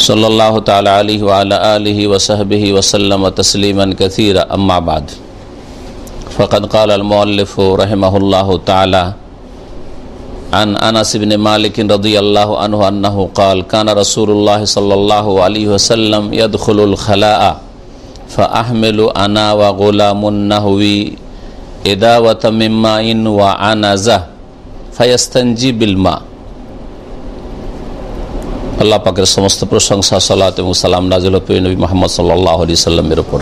صلى الله تعالى عليه وعلى آله وصحبه وسلم تسليما كثيرا. أما بعد فقد قال المؤلف رحمه الله تعالى عن أنس بن مالك رضي الله عنه أنه قال كان رسول الله صلى الله عليه وسلم يدخل الخلاء فأحمل أنا وغلام النهوي إداوة من ماء وعنزة فيستنجي بالماء. আল্লাহ পাকের সমস্ত প্রশংসা, সালাত এবং সালাম নাজিল নবী মোহাম্মদ সাল্লাহ আলি সাল্লামের উপর।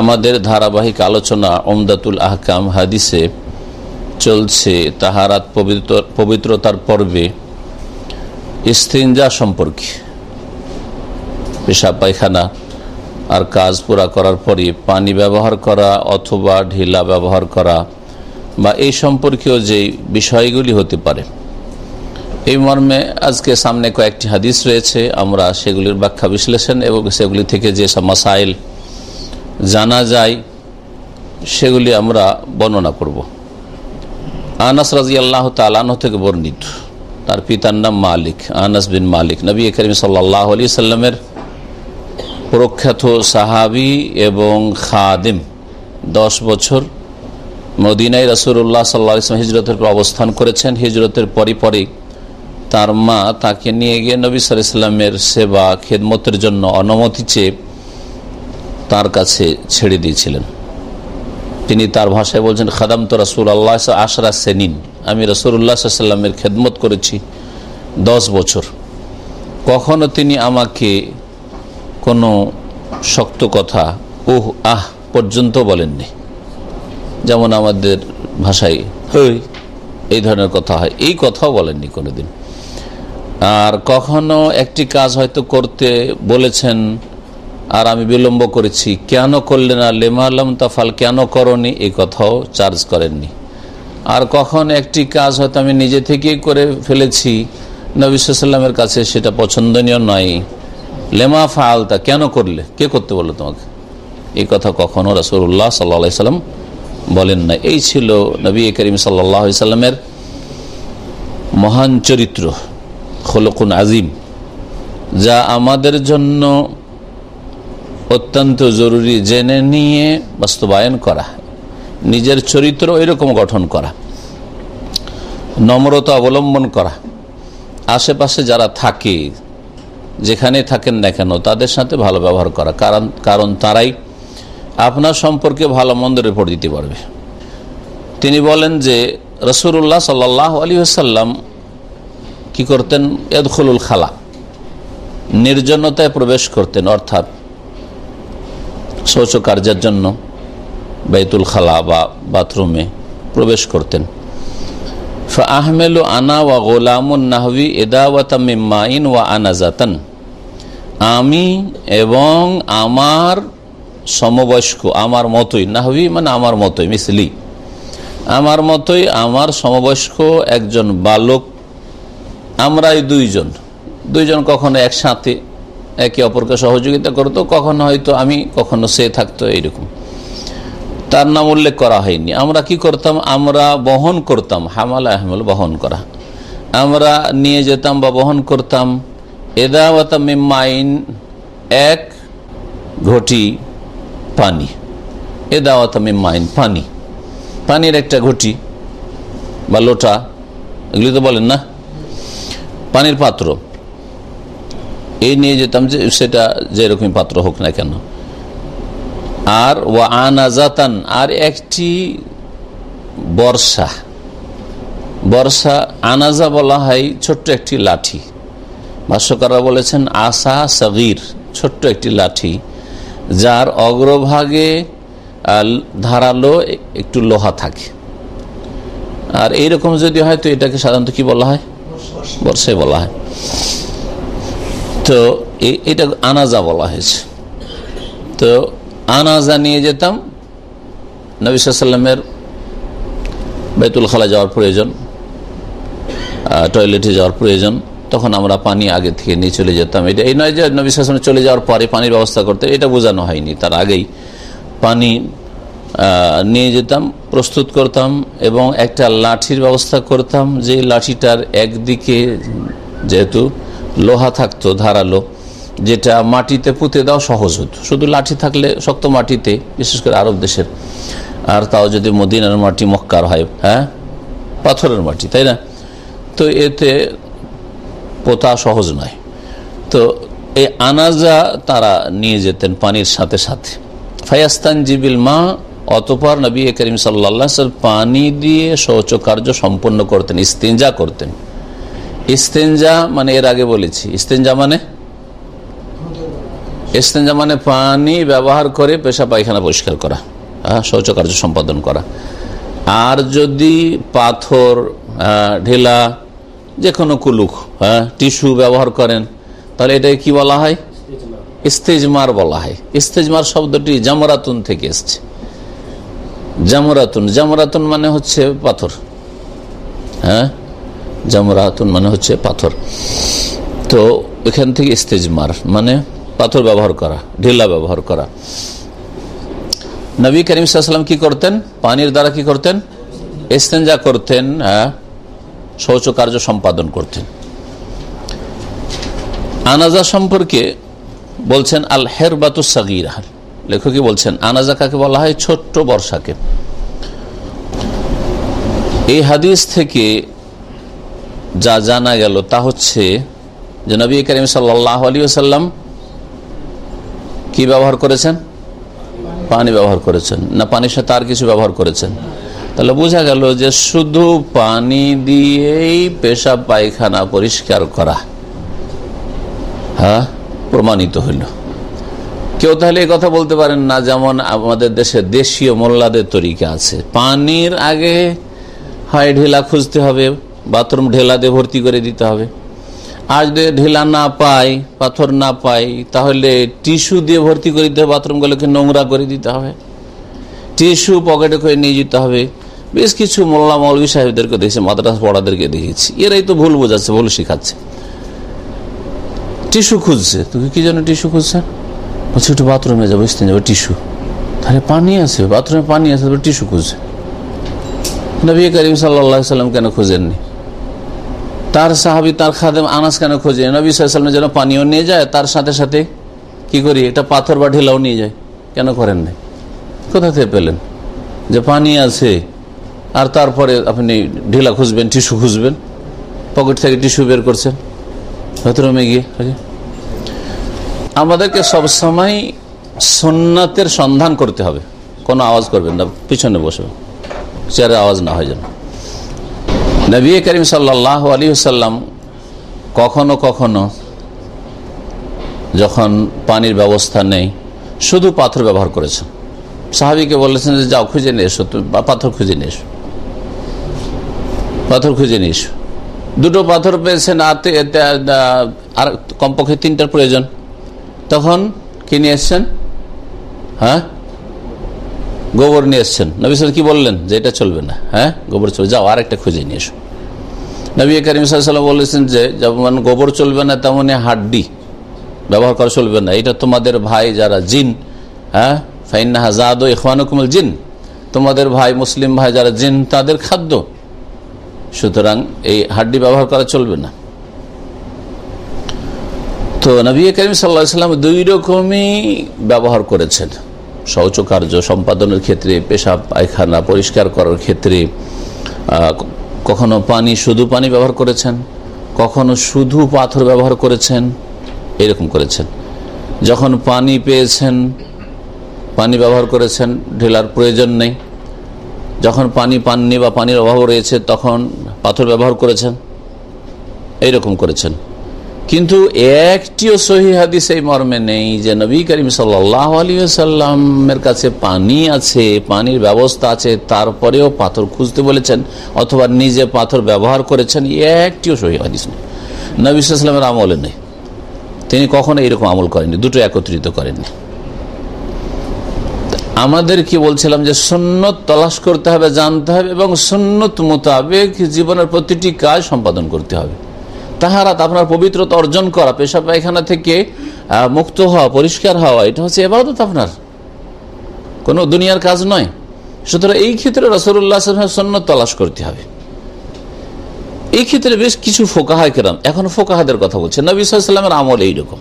আমাদের ধারাবাহিক আলোচনা ওমদাতুল আহকাম হাদিসে চলছে তাহারাত পবিত্র, পবিত্রতার পর্বে ইস্তিনজা সম্পর্কে। পেশা পায়খানা আর কাজ পুরা করার পরে পানি ব্যবহার করা অথবা ঢিলা ব্যবহার করা বা এই সম্পর্কেও যে বিষয়গুলি হতে পারে। এই মর্মে আজকে সামনে কয়েকটি হাদিস রয়েছে। আমরা সেগুলির ব্যাখ্যা, বিশ্লেষণ এবং সেগুলি থেকে যে সব মাসাইল জানা যায়, সেগুলি আমরা বর্ণনা করব। আনাস রাজি আল্লাহ তালান থেকে বর্ণিত। তার পিতার নাম মালিক, আনাস বিন মালিক। নবী করিম সাল্লাহ আলি সাল্লামের প্রখ্যাত সাহাবি এবং খাদিম। দশ বছর মদিনাই রসুল্লাহ সাল্লাহ ইসলাম হিজরতের পর অবস্থান করেছেন। হিজরতের পরই পরই তার মা তাকে নিয়ে গিয়ে নবী সাল ইসলামের সেবা, খেদমতের জন্য অনুমতি চেয়ে তার কাছে ছেড়ে দিয়েছিলেন। তিনি তার ভাষায় বলছেন খাদাম তো রসুল আল্লাহ আশরা সেনিন। আমি রসুল্লাহ সাল্লামের খেদমত করেছি দশ বছর। কখনো তিনি আমাকে কোনো শক্ত কথা, ওহ, আহ পর্যন্ত বলেননি। যেমন আমাদের ভাষায়, হই এই ধরনের কথা হয়। এই কথাও বলেননি কোনোদিন। আর কখনো একটি কাজ হয়তো করতে বলেছেন, আর আমি বিলম্ব করেছি। কেন করলে না? লেমা তাফাল কেন করনি? এই কথাও চার্জ করেননি। আর কখন একটি কাজ হয়তো আমি নিজে থেকেই করে ফেলেছি নবিসাল্লামের কাছে সেটা পছন্দনীয় নয়। লেমা ফালতা কেন করলে? কে করতে বলল তোমাকে? এই কথা কখনো রসুল্লাহ সাল্লা সাল্লাম বলেন না এই ছিল নবী করিম সাল্লাহ সাল্লামের মহান চরিত্র। খোলকুন আজিম, যা আমাদের জন্য অত্যন্ত জরুরি, জেনে নিয়ে বাস্তবায়ন করা, নিজের চরিত্র এরকম গঠন করা, নম্রতা অবলম্বন করা। আশেপাশে যারা থাকে, যেখানে থাকেন না কেন, তাদের সাথে ভালো ব্যবহার করা, কারণ কারণ তারাই আপনার সম্পর্কে ভালো মন্দ রিপোর্ট দিতে পারবে। তিনি বলেন যে রসুল্লাহ সাল্লাহ আলী আসাল্লাম কি করতেন? এদখলুল খালা। নির্জনতায় প্রবেশ করতেন, অর্থাৎ শৌচকার্যের জন্য বাইতুল খালা বা বাথরুমে প্রবেশ করতেন। আহমেলু আনা ওয়া গোলামুন নাহবি এদাওয়াতামিমাইন ওয়া আনাজাতান আমি এবং আমার সমবয়স্ক, আমার মতোই নাহবি মানে আমার মতোই, মিসলি। আমার মতোই, আমার সমবয়স্ক একজন বালক আমরাই দুইজন। দুইজন কখনো একসাথে একে অপরকে সহযোগিতা করতো, কখনো হয়তো আমি, কখনো সে থাকতো এইরকম। তার নাম উল্লেখ করা হয়নি। আমরা কি করতাম? আমরা বহন করতাম, হামাল আহমল বহন করা। আমরা নিয়ে যেতাম বা বহন করতাম এদাওয়াতামিমাইন এক ঘটি পানি। এদাওয়াতামিমাইন পানি। পানির একটা ঘটি বা লোটা, এগুলি তো বলেন না? পানির পাত্র। এই নিয়ে যেতাম যে, সেটা যেরকমই পাত্র হোক না কেন। আর ও আনাজাতান আর একটি বর্ষা। বর্ষা আনাজা বলা হয় ছোট্ট একটি লাঠি। ভাষ্যকাররা বলেছেন আসা সগির, ছোট্ট একটি লাঠি, যার অগ্রভাগে ধারালো একটু লোহা থাকে। আর এইরকম যদি হয়, তো এটাকে সাধারণত কি বলা হয়? বর্ষায় বলা হয়। তো এটা আনাজা বলা হয়েছে। তো আনাজা নিয়ে যেতাম। নবী সাল্লামের বেতুল খালা যাওয়ার প্রয়োজন টয়লেটে যাওয়ার প্রয়োজন। তখন আমরা পানি আগে থেকে নিয়ে চলে যেতাম। এটা এই নয় যে নবী চলে যাওয়ার পরে পানির ব্যবস্থা করতে এটা বোঝানো হয়নি। তার আগেই পানি নিয়ে যেতাম, প্রস্তুত করতাম এবং একটা লাঠির ব্যবস্থা করতাম যে লাঠিটার একদিকে যেহেতু লোহা থাকতো ধারালো, যেটা মাটিতে পুঁতে দেওয়া সহজ হতো। শুধু লাঠি থাকলে শক্ত মাটিতে, বিশেষ করে আরব দেশের। আর তাও যদি মদিনার মাটি মক্কার হয় হ্যাঁ? পাথরের মাটি, তাই না? তো এতে পোতা সহজ নয়। তো এই আনাজা তারা নিয়ে যেতেন পানির সাথে সাথে। ফায়াস্তান জিবিল মা অতপর নবী করিম সাল্লা পানি দিয়ে শৌচ কার্য সম্পন্ন করতেন, ইস্তেঞ্জা করতেন। ইস্তেঞ্জা মানে এর আগে বলেছি। ইস্তেঞ্জা মানে? ইস্তেঞ্জা মানে পানি ব্যবহার করে পেশা পায়খানা পরিষ্কার করা হ্যাঁ শৌচকার্য সম্পাদন করা। আর যদি পাথর ঢেলা যে কোনো কুলুক হ্যাঁ টিস্যু ব্যবহার করেন, তাহলে এটাকে কি বলা হয়? ইস্তেজমার বলা হয়। ইস্তেজমার শব্দটি জামরাতুন থেকে এসছে। জামরাতুন জামরাতুন মানে হচ্ছে পাথর। হ্যাঁ? জামরাতুন মানে হচ্ছে পাথর। তো এখান থেকে ইস্তেজমার মানে পাথর ব্যবহার করা ঢিলা ব্যবহার করা। নবী করিম সাল্লাম কি করতেন? পানির দ্বারা কি করতেন? ইস্তেঞ্জা করতেন হ্যাঁ? শৌচ কার্য সম্পাদন করতেন। আনাজা সম্পর্কে বলছেন, আল হেরবাতু সাগির। লেখকই বলছেন, আনাজা কাকে বলা হয়? ছোট্ট বর্ষাকে। এই হাদিস থেকে যা জানা গেল তা হচ্ছে যে নবী করিম সাল্লাহ আলী সাল্লাম কি ব্যবহার করেছেন? পানি ব্যবহার করেছেন। না, পানির সাথে আর কিছু ব্যবহার করেছেন। তাহলে বোঝা গেল যে শুধু পানি দিয়েই পেশাব পায়খানা পরিষ্কার করা হ্যাঁ প্রমাণিত হইল। কেউ তাহলে এই কথা বলতে পারেন না, যেমন আমাদের দেশে দেশীয় মোল্লাদের তরিকা আছে। পানির আগে হয় ঢেলা খুঁজতে হবে, বাথরুম ঢেলা দিয়ে ভর্তি করে দিতে হবে। আর যদি ঢেলা না পাই, পাথর না পাই, তাহলে টিস্যু দিয়ে ভর্তি করে দিতে হবে, বাথরুমগুলোকে নোংরা করে দিতে হবে। টিস্যু পকেটে করে নিয়ে যেতে হবে। বেশ কিছু মোল্লা মৌলবী সাহেবদেরকে দেখেছি, মাদ্রাস পড়াদেরকে দেখেছি। এরাই তো ভুল বোঝাচ্ছে, ভুল শিখাচ্ছে। টিস্যু খুঁজছে তুমি কি জন্য টিস্যু খুঁজছে বলছে একটু বাথরুমে যাব, ইস্তেন যাব টিস্যু তাহলে পানি আছে বাথরুমে পানি আছে টিস্যু খুঁজছে নবী করিম সাল্লা সাল্লাম কেন খুঁজেননি? তার সাহাবি, তার খাদেম আনাস কেন খোঁজে? নবী সাল্লামের যেন পানিও নিয়ে যায়, তার সাথে সাথে কি করি? এটা পাথর বা ঢেলাও নিয়ে যায়। কেন করেন নাই কোথা থেকে পেলেন? যে পানি আছে, আর তারপরে আপনি ঢিলা খুঁজবেন টিস্যু খুঁজবেন। পকেট থেকে টিস্যু বের করছেন। বাথরুমে গিয়ে আমাদেরকে সবসময় সোননাথের সন্ধান করতে হবে। কোনো আওয়াজ করবেন না, পিছনে বসে। চেয়ারে আওয়াজ না হয় যেন। নবী করিম সাল্লাহ আলী সাল্লাম কখনো কখনো যখন পানির ব্যবস্থা নেই, শুধু পাথর ব্যবহার করেছেন। সাহাবিকে বলেছেন যে, যাও, খুঁজে নিয়ে এসো পাথর খুঁজে নিয়ে এসো। পাথর খুঁজে নিয়ে এসো। দুটো পাথর পেয়েছেন আর কমপক্ষে তিনটার প্রয়োজন। তখন কি নিয়ে এসছেন? হ্যাঁ? গোবর নিয়ে এসছেন। নবী সাল কি বললেন যে এটা চলবে না হ্যাঁ? গোবর চলবে। যাও আর একটা খুঁজে নিয়ে এসো। নবী করিম সাল্লাম বলেছেন যে, যেমন গোবর চলবে না তেমনই হাড্ডি ব্যবহার করা চলবে না। এটা তোমাদের ভাই যারা জিন হ্যাঁ? ফাইন্না হাজাদ ইফানুকুমল জিন। তোমাদের ভাই মুসলিম ভাই যারা জিন, তাদের খাদ্য। সুতরাং এই হাড্ডি ব্যবহার করা চলবে না। তো নবী করিম সাল্লাম দুই রকমই ব্যবহার করেছেন। শৌচকার্য সম্পাদনের ক্ষেত্রে, পেশাব, পায়খানা পরিষ্কার করার ক্ষেত্রে কখনো পানি, শুধু পানি ব্যবহার করেছেন, কখনো শুধু পাথর ব্যবহার করেছেন, এরকম করেছেন। যখন পানি পেয়েছেন, পানি ব্যবহার করেছেন, ঢেলার প্রয়োজন নেই। যখন পানি পাননি বা পানির অভাব রয়েছে, তখন পাথর ব্যবহার করেছেন, এইরকম করেছেন। কিন্তু একটিও সহি হাদিস এই মর্মে নেই যে নবী করিম সাল্লাহ কাছে পানি আছে, পানির ব্যবস্থা আছে, তারপরেও পাথর খুঁজতে বলেছেন অথবা নিজে পাথর ব্যবহার করেছেন একটিও সহি হাদিস নেই। নবী সাল্লামের আমলে নেই। তিনি কখনো এরকম আমল করেননি, দুটো একত্রিত করেননি। আমাদের কি বলছিলাম যে সুন্নত তলাশ করতে হবে, জানতে হবে এবং সুন্নত মোতাবেক জীবনের প্রতিটি কাজ সম্পাদন করতে হবে। তাহারাত আপনার পবিত্রতা অর্জন করা পেশা পায়খানা থেকে মুক্ত হওয়া, পরিষ্কার হওয়া, এটা হচ্ছে এবারত আপনার। কোনো দুনিয়ার কাজ নয়। সুতরাং এই ক্ষেত্রে রসুল্লাহ সন্ন্যত তলাশ করতে হবে। এই ক্ষেত্রে বেশ কিছু ফোকাহায় কেরাম, এখন ফোকাহাদের কথা বলছে। নবী আমল এইরকম।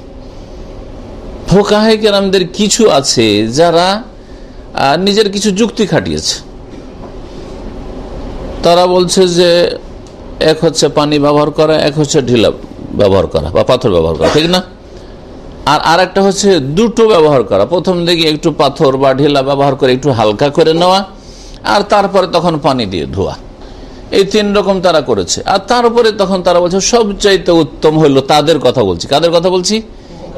ফোকাহায় কেরামদের কিছু আছে যারা নিজের কিছু যুক্তি খাটিয়েছে। তারা বলছে যে এক হচ্ছে পানি ব্যবহার করা, এক হচ্ছে ঢিলা ব্যবহার করা বা পাথর ব্যবহার করা, ঠিক না? আর আর একটা হচ্ছে দুটো ব্যবহার করা। প্রথম দিকে একটু পাথর বা ঢিলা ব্যবহার করে একটু হালকা করে নেওয়া, আর তারপরে তখন পানি দিয়ে ধোয়া। এই তিন রকম তারা করেছে। আর তারপরে তখন তারা বলছে, সবচাইতে উত্তম হইল তাদের কথা বলছি। কাদের কথা বলছি?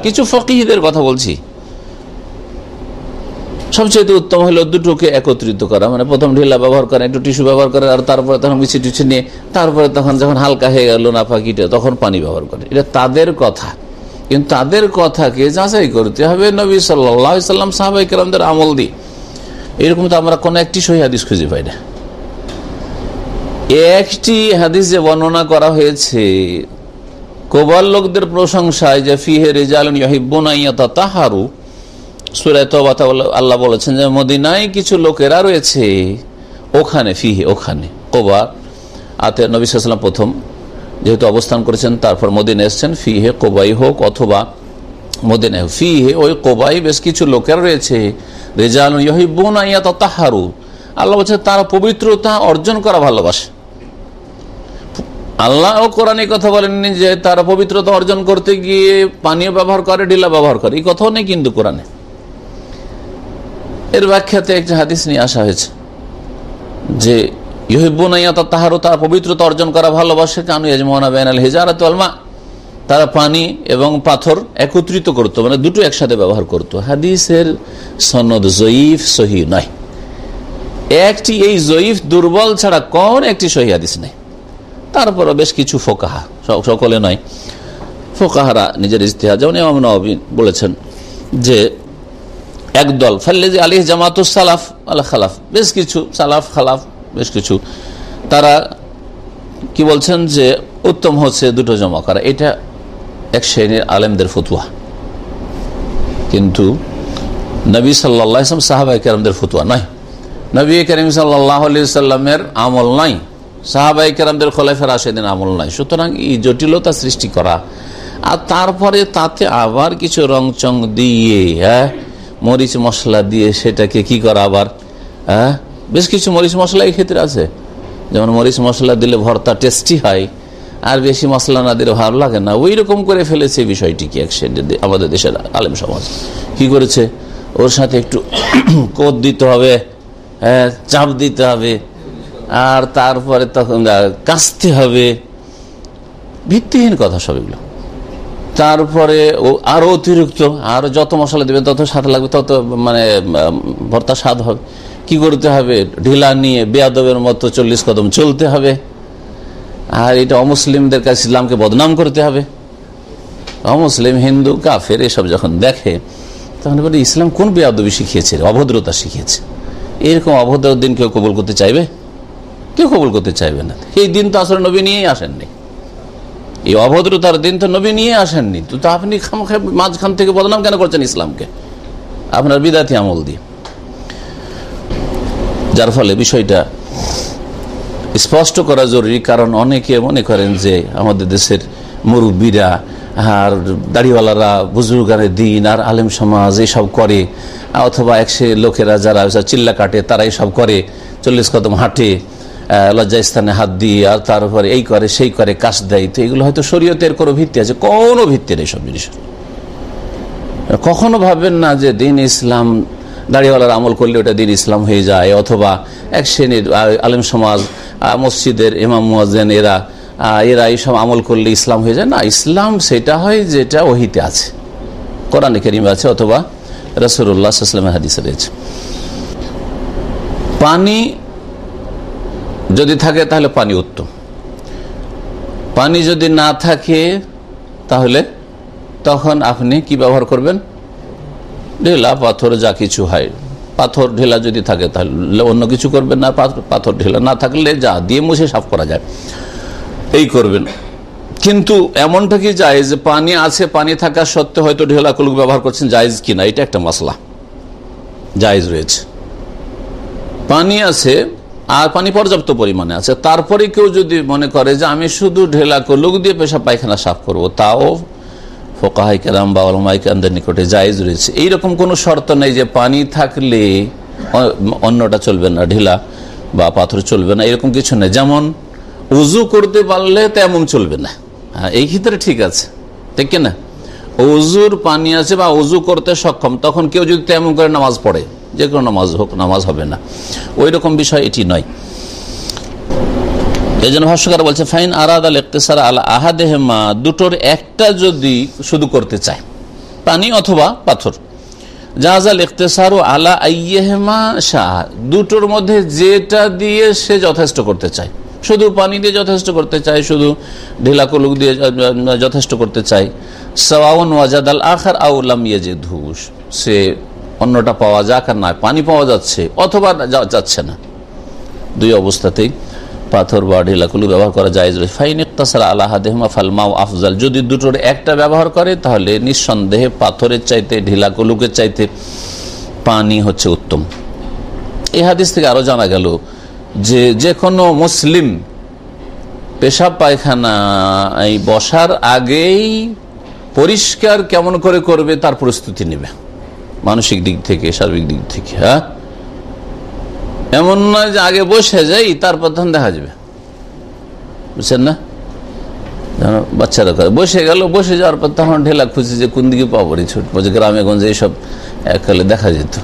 কিছু ফকিহদের কথা বলছি। সবচেয়ে উত্তম হলো দুটোকে একত্রিত করা। মানে প্রথম ঢিলা ব্যবহার করা, একটু টিস্যু ব্যবহার করে, আর তারপরে তখন মিছি টিছু নিয়ে, তারপরে তখন যখন হালকা হয়ে গেল না পাখিটা তখন পানি ব্যবহার করে। এটা তাদের কথা। কিন্তু তাদের কথাকে যাচাই করতে হবে নবী সাল্লাম সাহাবাই কেরামদের আমল দি এরকম তো আমরা কোনো একটি সহি হাদিস খুঁজে পাই না। একটি হাদিস যে বর্ণনা করা হয়েছে, কোবাল লোকদের প্রশংসায় যে ফিহে রেজাল তাহারু সুরায় আল্লাহ বলেছেন যে মদিনায় কিছু লোকেরা রয়েছে। ওখানে, ফিহে, ওখানে। কোবা আতে নবিসাম প্রথম যেহেতু অবস্থান করেছেন, তারপর মদিনে এসছেন। ফিহে, কোবাই হোক অথবা মদিনায় ফিহে, ওই কোবাই বেশ কিছু লোকেরা রয়েছে। রেজাল তাহারু আল্লাহ বলছে তারা পবিত্রতা অর্জন করা ভালোবাসে। আল্লাহ ও কথা বলেননি যে তারা পবিত্রতা অর্জন করতে গিয়ে পানীয় ব্যবহার করে ডিলা ব্যবহার করে। এই কথাও নেই কিন্তু কোরআনে। এর ব্যাখ্যাতে একটি হাদিস নিয়ে আসা হয়েছে যে ইহিবুনাইয়াত তাহারও তার পবিত্রতা অর্জন করা ভালোবাসে। কানু ইয়াজমানা বেনাল হেজারাত আলমা তারা পানি এবং পাথর একত্রিত করত মানে দুটো একসাথে ব্যবহার করত। হাদিসের সনদ জয়ীফ, সহি নয়। একটি এই জয়ীফ দুর্বল ছাড়া কোন একটি সহি হাদিস নেই। তারপরও বেশ কিছু ফোকাহা সকলে নয়। ফোকাহারা নিজের ইস্তেহা যেমন বলেছেন যে একদল। ফাল্লেজি আলী জামাত সালাফ, আল্লাহ খালাফ। বেশ কিছু সালাফ, খালাফ, বেশ কিছু। তারা কি বলছেন যে, উত্তম হচ্ছে দুটো জমা করা। এটা এক শ্রেণির আলেমদের ফতুয়া। কিন্তু নবী সাল্লাম সাহাবাই কেরামদের ফতুয়া নয়। নবী করিম সাল্লাহ সাল্লামের আমল নাই। সাহাবাই কেরামদের খোলাফের সেদিন আমল নাই। সুতরাং এই জটিলতা সৃষ্টি করা। আর তারপরে তাতে আবার কিছু রং চং দিয়ে হ্যাঁ মরিচ মশলা দিয়ে সেটাকে কি করা আবার? হ্যাঁ? বেশ কিছু মরিচ মশলা এই ক্ষেত্রে আছে। যেমন মরিচ মশলা দিলে ভর্তা টেস্টি হয়, আর বেশি মশলা না দিলে ভালো লাগে না। ওই রকম করে ফেলেছে বিষয়টিকে আমাদের দেশের আলেম সমাজ। কি করেছে? ওর সাথে একটু কোদ দিতে হবে হ্যাঁ চাপ দিতে হবে, আর তারপরে তখন কাঁচতে হবে। ভিত্তিহীন কথা সব এগুলো। তারপরে আরও অতিরিক্ত, আর যত মশলা দেবেন তত স্বাদ লাগবে, তত মানে ভর্তা স্বাদ হবে। কি করতে হবে? ঢিলা নিয়ে বেয়াদবের মতো চল্লিশ কদম চলতে হবে। আর এটা অমুসলিমদের কাছে ইসলামকে বদনাম করতে হবে। অমুসলিম, হিন্দু, কাফের, এসব যখন দেখে, তখন বলে, ইসলাম কোন বেয়াদবি শিখিয়েছে অভদ্রতা শিখিয়েছে। এরকম অভদ্র দিন কেউ কবুল করতে চাইবে? কেউ কবুল করতে চাইবে না। এই দিন তো আসলে নবী নিয়েই আসেননি। এই অভদ্রতার দিন তো নবী নিয়ে আসেননি। তো আপনি মাঝখান থেকে বদনাম কেন করছেন ইসলামকে? আপনার বিদাতি আমল দিয়ে। যার ফলে বিষয়টা স্পষ্ট করা জরুরি, কারণ অনেকে মনে করেন যে আমাদের দেশের মুরব্বীরা আর দাড়িওয়ালারা বুজুর্গানের দিন আর আলেম সমাজ এইসব করে, অথবা একশে লোকেরা যারা চিল্লা কাটে তারা এইসব করে, চল্লিশ কদম হাঁটে লজ্জা স্থানে হাত দিয়ে আর তারপরে এই করে, সেই করে, কাজ দেয়। তো এগুলো হয়তো শরীয়তের কোনো ভিত্তি আছে, কোনো ভিত্তি নেই সব জিনিস কখনো ভাবেন না যে দিন ইসলাম, দাড়িওয়ালার আমল করলে ওটা দিন ইসলাম হয়ে যায়, অথবা এক শ্রেণির আলিম সমাজ মসজিদের ইমাম মুয়াজেন এরা এরা এইসব আমল করলে ইসলাম হয়ে যায়। না, ইসলাম সেটা হয় যেটা ওহিতে আছে। কোরআনে কেরিম আছে অথবা রসুল্লাহ হাদিসে রয়েছে। পানি যদি থাকে তাহলে পানি উত্তম পানি যদি না থাকে তাহলে তখন আপনি কি ব্যবহার করবেন? ঢেলা, পাথর, যা কিছু হয়। পাথর, ঢেলা যদি থাকে তাহলে অন্য কিছু করবেন না। পাথর ঢেলা না থাকলে যা দিয়ে মুছে সাফ করা যায়। এই করবেন। কিন্তু এমনটা কি যায় যে পানি আছে, পানি থাকা সত্ত্বে হয়তো ঢেলা কলুক ব্যবহার করছেন। জায়জ কিনা এটা একটা মশলা জায়জ রয়েছে। পানি আছে আর পানি পর্যাপ্ত পরিমাণে আছে। তারপরে কেউ যদি মনে করে যে আমি শুধু ঢেলা কলুক দিয়ে পেশা পায়খানা সাফ করব, তাও ফোকাহাই কেরাম বা অলমাই কেরামদের নিকটে জায়জ রয়েছে। এইরকম কোনো শর্ত নেই যে পানি থাকলে অন্যটা চলবে না, ঢিলা বা পাথর চলবে না, এরকম কিছু নেই। যেমন উজু করতে পারলে তেমন চলবে না। হ্যাঁ এই ক্ষেত্রে ঠিক আছে। ঠিক না? উজুর পানি আছে বা উজু করতে সক্ষম, তখন কেউ যদি তেমন করে নামাজ পড়ে যে কোনো নামাজ হোক, নামাজ হবে না। ওই রকম বিষয় এটি নয়। এই জন্য ভাষ্যকার বলছে, ফাইন আরাদ আল আল আহাদেহমা, দুটোর একটা যদি শুধু করতে চায়, পানি অথবা পাথর। জাহাজাল ইকতেসার ও আলা আইয়েহেমা শাহ, দুটোর মধ্যে যেটা দিয়ে সে যথেষ্ট করতে চায়। শুধু পানি দিয়ে যথেষ্ট করতে চায়, শুধু ঢিলা কলুক দিয়ে যথেষ্ট করতে চায়। সওয়াউন ওয়াজাদ আল আখার আউলাম ইয়েজে ধুস সে অন্যটা পাওয়া যাক আর নয় পানি পাওয়া যাচ্ছে, অথবা যাচ্ছে না। দুই অবস্থাতেই পাথর বা ঢিলাকুলু ব্যবহার করা যায়। ফাইন ইকতাসার আল্লাহ দেহমা ফালমাও আফজাল। যদি দুটোর একটা ব্যবহার করে, তাহলে নিঃসন্দেহে পাথরের চাইতে ঢিলাকুলুকের চাইতে পানি হচ্ছে উত্তম। এই হাদিস থেকে আরও জানা গেল যে যে কোনো মুসলিম পেশাব পায়খানা এই বসার আগেই পরিষ্কার কেমন করে করবে, তার প্রস্তুতি নেবে। মানসিক দিক থেকে, সার্বিক দিক থেকে হ্যাঁ? এমন নয় যে আগে বসে যাই, তারপর তখন দেখা যাবে। বুঝছেন না? বাচ্চারা করে বসে গেল, বসে যাওয়ার পর তখন ঢেলা খুঁজছে যে কোন দিকে পাবো ছোট গ্রামে গঞ্জে এইসব এককালে দেখা যেত।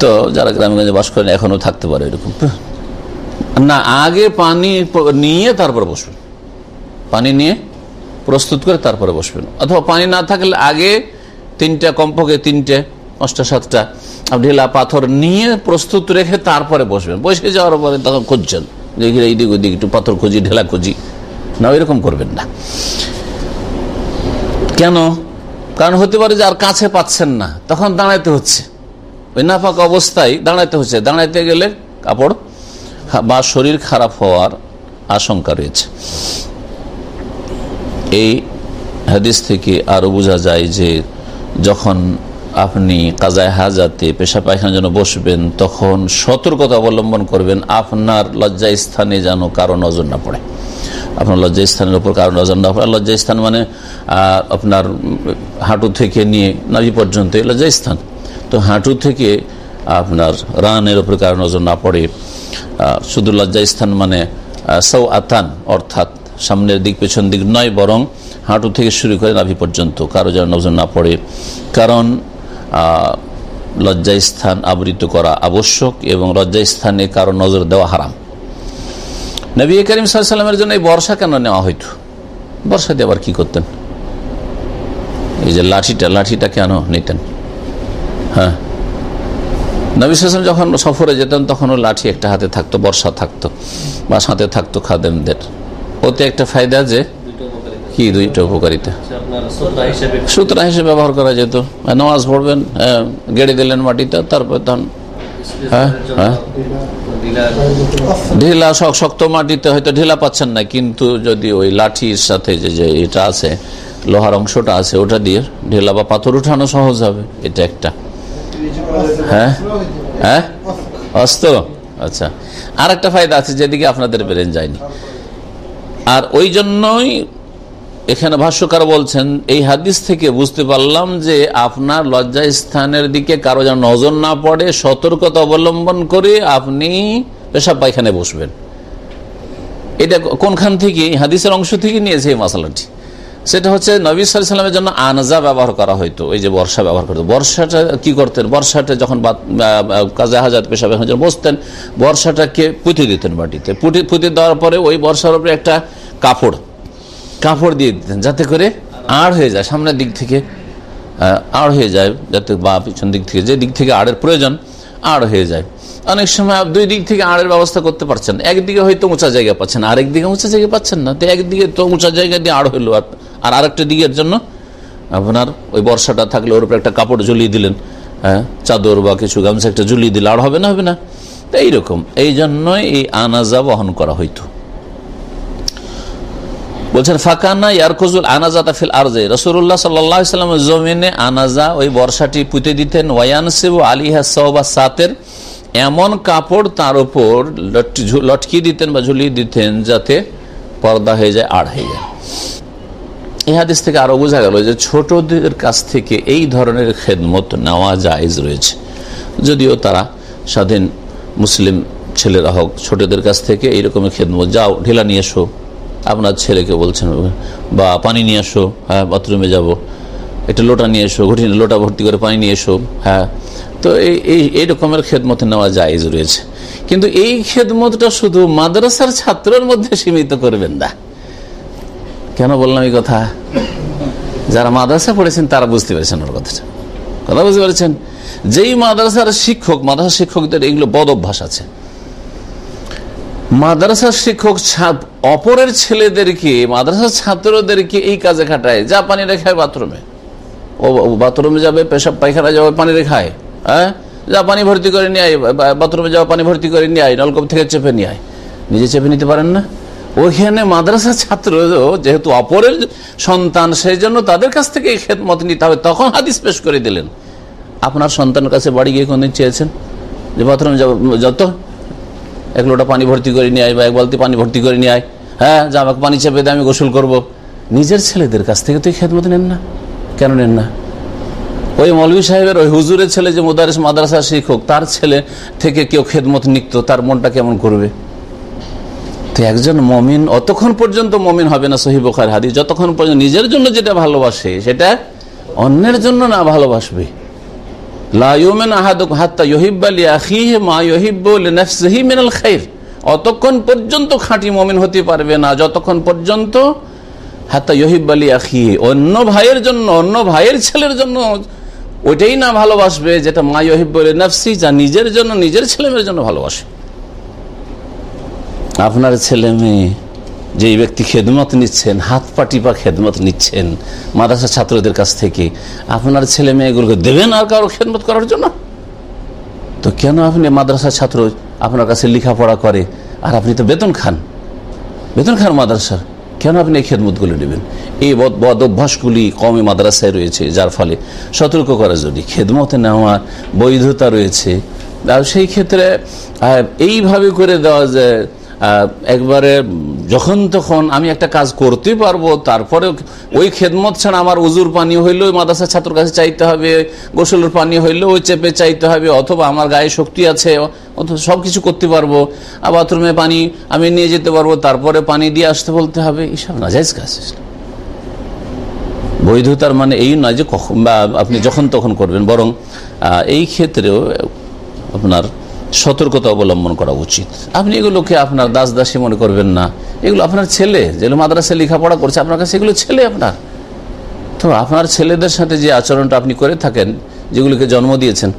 তো যারা গ্রামে গঞ্জে বাস করেন এখনও থাকতে পারে এরকম। না, আগে পানি নিয়ে তারপরে বসবেন। পানি নিয়ে প্রস্তুত করে তারপরে বসবেন। অথবা পানি না থাকলে আগে তিনটা, কমপক্ষে তিনটে পাঁচটা সাতটা ঢিলা পাথর নিয়ে প্রস্তুত রেখে তারপরে বসবেন। বসে যাওয়ার পরে তখন খুঁজছেন। এইদিক ওইদিক একটু পাথর খুঁজি, ঢেলা খুঁজি। না এরকম করবেন না। কেন? কারণ হতে পারে যে আর কাছে পাচ্ছেন না। তখন দাঁড়াইতে হচ্ছে। ওই নাফাক অবস্থায় দাঁড়াইতে হচ্ছে। দাঁড়াইতে গেলে কাপড় বা শরীর খারাপ হওয়ার আশঙ্কা রয়েছে। এই হাদিস থেকে আরও বোঝা যায় যে যখন আপনি কাজায় হাজাতে পেশা পায়খানা যেন বসবেন, তখন সতর্কতা অবলম্বন করবেন, আপনার লজ্জা স্থানে যেন কারও নজর না পড়ে। আপনার লজ্জা স্থানের উপর কারও নজর না পড়ে। লজ্জা স্থান মানে আপনার হাঁটু থেকে নিয়ে নাভি পর্যন্ত লজ্জা স্থান। তো হাঁটু থেকে আপনার রানের উপর কারও নজর না পড়ে। শুধু লজ্জা স্থান মানে সৌ আতান অর্থাৎ সামনের দিক, পেছন দিক নয়, বরং হাঁটু থেকে শুরু করে নাভি পর্যন্ত কারও যেন নজর না পড়ে। কারণ লজ্জাস্থান আবৃত করা আবশ্যক এবং লজ্জাস্থানে কারও নজর দেওয়া হারাম। নবী করিম সাল্লামের জন্য এই বর্ষা কেন নেওয়া হইতো? বর্ষা দিয়ে আবার কি করতেন? এই যে লাঠিটা লাঠিটা কেন নিতেন? হ্যাঁ। নবী সালাম যখন সফরে যেতেন তখনও লাঠি একটা হাতে থাকতো, বর্ষা থাকতো বা সাথে থাকতো খাদেমদের। ওতে একটা ফায়দা যে কি দুইটা উপকারিতা? সুতরা হিসেবে ব্যবহার করা যেত। নামাজ পড়বেন গেড়ে দিলেন মাটিতে তারপর তখন হ্যাঁ হ্যাঁ। ঢিলা শক্ত মাটিতে হয়তো ঢিলা পাচ্ছেন না কিন্তু যদি ওই লাঠির সাথে যে এটা আছে লোহার অংশটা আছে ওটা দিয়ে ঢিলা বা পাথর উঠানো সহজ হবে এটা একটা। হ্যাঁ হ্যাঁ অস্ত। আচ্ছা আর একটা ফায়দা আছে যেদিকে আপনাদের বেরেন যায়নি। আর ওই জন্যই এখানে ভাষ্যকার বলছেন, এই হাদিস থেকে বুঝতে পারলাম যে আপনার লজ্জা স্থানের দিকে কারও যেন নজর না পড়ে, সতর্কতা অবলম্বন করে আপনি পেশাব পায়খানে বসবেন। এটা কোনখান থেকে? হাদিসের অংশ থেকে নিয়েছে এই মশলাটি সেটা হচ্ছে নবী সাল্লামের জন্য আনজা ব্যবহার করা হয়তো এই যে বর্ষা ব্যবহার করতো। বর্ষাটা কি করতেন? বর্ষাটা যখন কাজে হাজার পেশা যখন বসতেন, বর্ষাটাকে পুঁতে দিতেন মাটিতে। পুঁতে দেওয়ার পরে ওই বর্ষার উপরে একটা কাপড় কাপড় দিয়ে দিতেন, যাতে করে আড় হয়ে যায়, সামনের দিক থেকে আড় হয়ে যায়, যাতে বা পিছন দিক থেকে, যে দিক থেকে আড়ের প্রয়োজন, আড় হয়ে যায়। অনেক সময় দুই দিক থেকে আড়ের ব্যবস্থা করতে পারছেন, একদিকে হয়তো উঁচা জায়গা পাচ্ছেন আরেক দিকে উঁচা জায়গা পাচ্ছেন না, তো একদিকে তো উঁচা জায়গা দিয়ে আড় হইল আর আরেকটা দিকের জন্য আপনার ওই বর্ষাটা থাকলে ওর উপরে একটা কাপড় ঝুলিয়ে দিলেন হ্যাঁ চাদর বা কিছু গামছা একটা ঝুলিয়ে দিলে আর হবে না হবে না। তো এইরকম এই জন্যই এই আনাজা বহন করা হইতো। বলছেন, ফাঁকানা ইয়ারকুজুল আনাজাতা ফিল আরজে। রসুল্লাহ সাল্লাম জমিনে আনাজা ওই বর্ষাটি পুঁতে দিতেন। ওয়ানসেব আলিহা সহবা সাতের এমন কাপড় তার উপর লটকি দিতেন বা ঝুলিয়ে দিতেন যাতে পর্দা হয়ে যায়, আড় হয়ে যায়। এই হাদিস থেকে আরও বোঝা গেল যে ছোটদের কাছ থেকে এই ধরনের খেদমত নেওয়া জায়জ রয়েছে। যদিও তারা স্বাধীন মুসলিম ছেলেরা হোক, ছোটদের কাছ থেকে এইরকমের খেদমত, যাও, ঢিলা নিয়ে এসো। আপনার ছেলেকে বলছেন, বা, পানি নিয়ে আসো হ্যাঁ বাথরুমে যাব। একটা লোটা নিয়ে এসো ঘটি লোটা ভর্তি করে পানি নিয়ে এসো হ্যাঁ। তো এই এই রকমের খেদমত নেওয়া জায়জ রয়েছে। কিন্তু এই খেদমতটা শুধু মাদ্রাসার ছাত্রের মধ্যে সীমিত করবেন না। কেন বললাম এই কথা? যারা মাদ্রাসা পড়েছেন, তারা বুঝতে পেরেছেন ওর কথাটা। কথা বুঝতে পেরেছেন? যেই মাদ্রাসার শিক্ষক মাদ্রাসা শিক্ষকদের এগুলো বদ অভ্যাস আছে। মাদ্রাসার শিক্ষক অপরের ছেলেদেরকে, মাদ্রাসার ছাত্রদেরকে এই কাজে খাটায়। যা পানি রেখায় বাথরুমে। ও বাথরুমে যাবে, পেশাব পায়খানা যাবে, পানি রেখায়। হ্যাঁ? যা পানি ভর্তি করে নিয়ে আয় বাথরুমে যাওয়া পানি ভর্তি করে নিয়ে আয়, নলকূপ থেকে চেপে নিয়ে আয়। নিজে চেপে নিতে পারেন না? ওইখানে মাদ্রাসা ছাত্র যেহেতু অপরের সন্তান সেই জন্য তাদের কাছ থেকে এই খেদমত নিতে হবে। তখন হাদিস পেশ করে দিলেন। আপনার সন্তানের কাছে বাড়ি গিয়ে কোনদিন চেয়েছেন? যে বাথরুমে যত এক লোটা পানি ভর্তি করে নিয়ে আয় বা এক বালতি পানি ভর্তি করে নিয়ে আয়। হ্যাঁ যা আমাকে পানি চেপে দিয়ে আমি গোসল করব। নিজের ছেলেদের কাছ থেকে তো খেদমত নেন না? কেন নেন না? ওই মৌলভী সাহেবের ওই হুজুরের ছেলে যে মোদারিস মাদ্রাসা শিক্ষক, তার ছেলে থেকে কেউ খেদমত নিকত তার মনটা কেমন করবে? তো একজন মমিন অতক্ষণ পর্যন্ত মমিন হবে না সহি বোখার হাদি যতক্ষণ পর্যন্ত নিজের জন্য যেটা ভালোবাসে, সেটা অন্যের জন্য না ভালোবাসবে। অতক্ষণ পর্যন্ত খাঁটি মমিন হতে পারবে না, যতক্ষণ পর্যন্ত হাত্তা ইহিব আলী আখি অন্য ভাইয়ের জন্য, অন্য ভাইয়ের ছেলের জন্য ওইটাই না ভালোবাসবে যেটা মা ইহিব নাফসি, যা নিজের জন্য, নিজের ছেলে মেয়ের জন্য ভালোবাসে। আপনার ছেলে মেয়ে যে ব্যক্তি খেদমত নিচ্ছেন, হাত পাটি বা খেদমত নিচ্ছেন মাদ্রাসা ছাত্রদের কাছ থেকে, আপনার ছেলে মেয়েগুলোকে দেবেন আর কারও খেদমত করার জন্য? তো কেন আপনি মাদ্রাসা ছাত্র আপনার কাছে লেখাপড়া করে, আর আপনি তো বেতন খান। বেতন খান মাদ্রাসার। কেন আপনি এই খেদমতগুলো নেবেন? এই বদ অভ্যাসগুলি কমে মাদ্রাসায় রয়েছে, যার ফলে সতর্ক করা জরুরি খেদমতে নেওয়ার বৈধতা রয়েছে। আর সেই ক্ষেত্রে এইভাবে করে দেওয়া যায় একবারে যখন তখন আমি একটা কাজ করতে পারব তারপরে ওই খেদমত ছাড়া আমার উজুর পানি হইলেও মাদ্রাসা ছাত্র কাছে চাইতে হবে, গোসলের পানি হইলেও ওই চেপে চাইতে হবে, অথবা আমার গায়ে শক্তি আছে, অথবা সব কিছু করতে পারব, আর বাথরুমে পানি আমি নিয়ে যেতে পারব, তারপরে পানি দিয়ে আসতে বলতে হবে এইসব নাজাইজ কাজ বৈধতার মানে এই নয় যে কখন বা আপনি যখন তখন করবেন, বরং এই ক্ষেত্রেও আপনার সতর্কতা অবলম্বন করা উচিত আপনি এগুলোকে আপনার দাস দাসী মনে করবেন না এগুলো আপনার ছেলে যেগুলো মাদ্রাসায় লেখাপড়া করছে আপনার কাছে এগুলো ছেলে আপনার তো আপনার ছেলেদের সাথে যে আচরণটা আপনি করে থাকেন যেগুলোকে জন্ম দিয়েছেন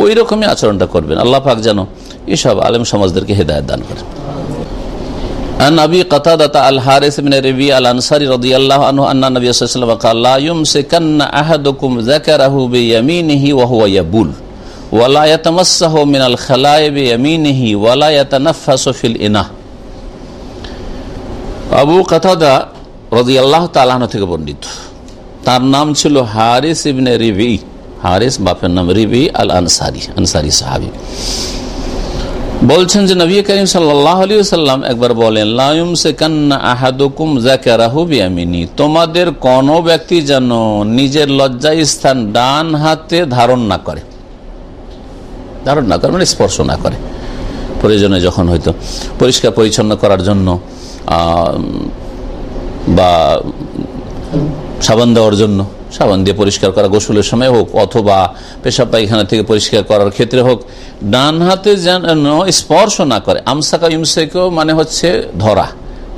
ওই রকমই আচরণটা করবেন আল্লাহ পাক যেন এসব আলেম সমাজদেরকে হেদায়ত দান করেন عن ابي قتاده الحارث بن ربيع الانصاري رضي الله عنه ان النبي صلى الله عليه وسلم قال لا يمسكن احدكم ذكره بيمينه وهو يبول মিনাল থেকে বর্ণিত। তার নাম ছিল হারিস ইবনে রিবি। হারিস বাপের নাম রিবি আল আনসারি আনসারি সাহাবি। বলছেন যে নবী করিম সাল্লাম একবার বলেন লায়ুম সে কান্না আহাদুকুম জাকারাহু তোমাদের কোন ব্যক্তি যেন নিজের লজ্জা স্থান ডান হাতে ধারণ না করে। ধারণ না করে মানে স্পর্শ না করে। প্রয়োজনে যখন হয়তো পরিষ্কার পরিচ্ছন্ন করার জন্য বা সাবান দেওয়ার জন্য, সাবান দিয়ে পরিষ্কার করা গোসলের সময় হোক, অথবা পেশাব পায়খানা থেকে পরিষ্কার করার ক্ষেত্রে হোক, ডান হাতে যেন স্পর্শ না করে। আমসাকা ইমসেকেও মানে হচ্ছে ধরা।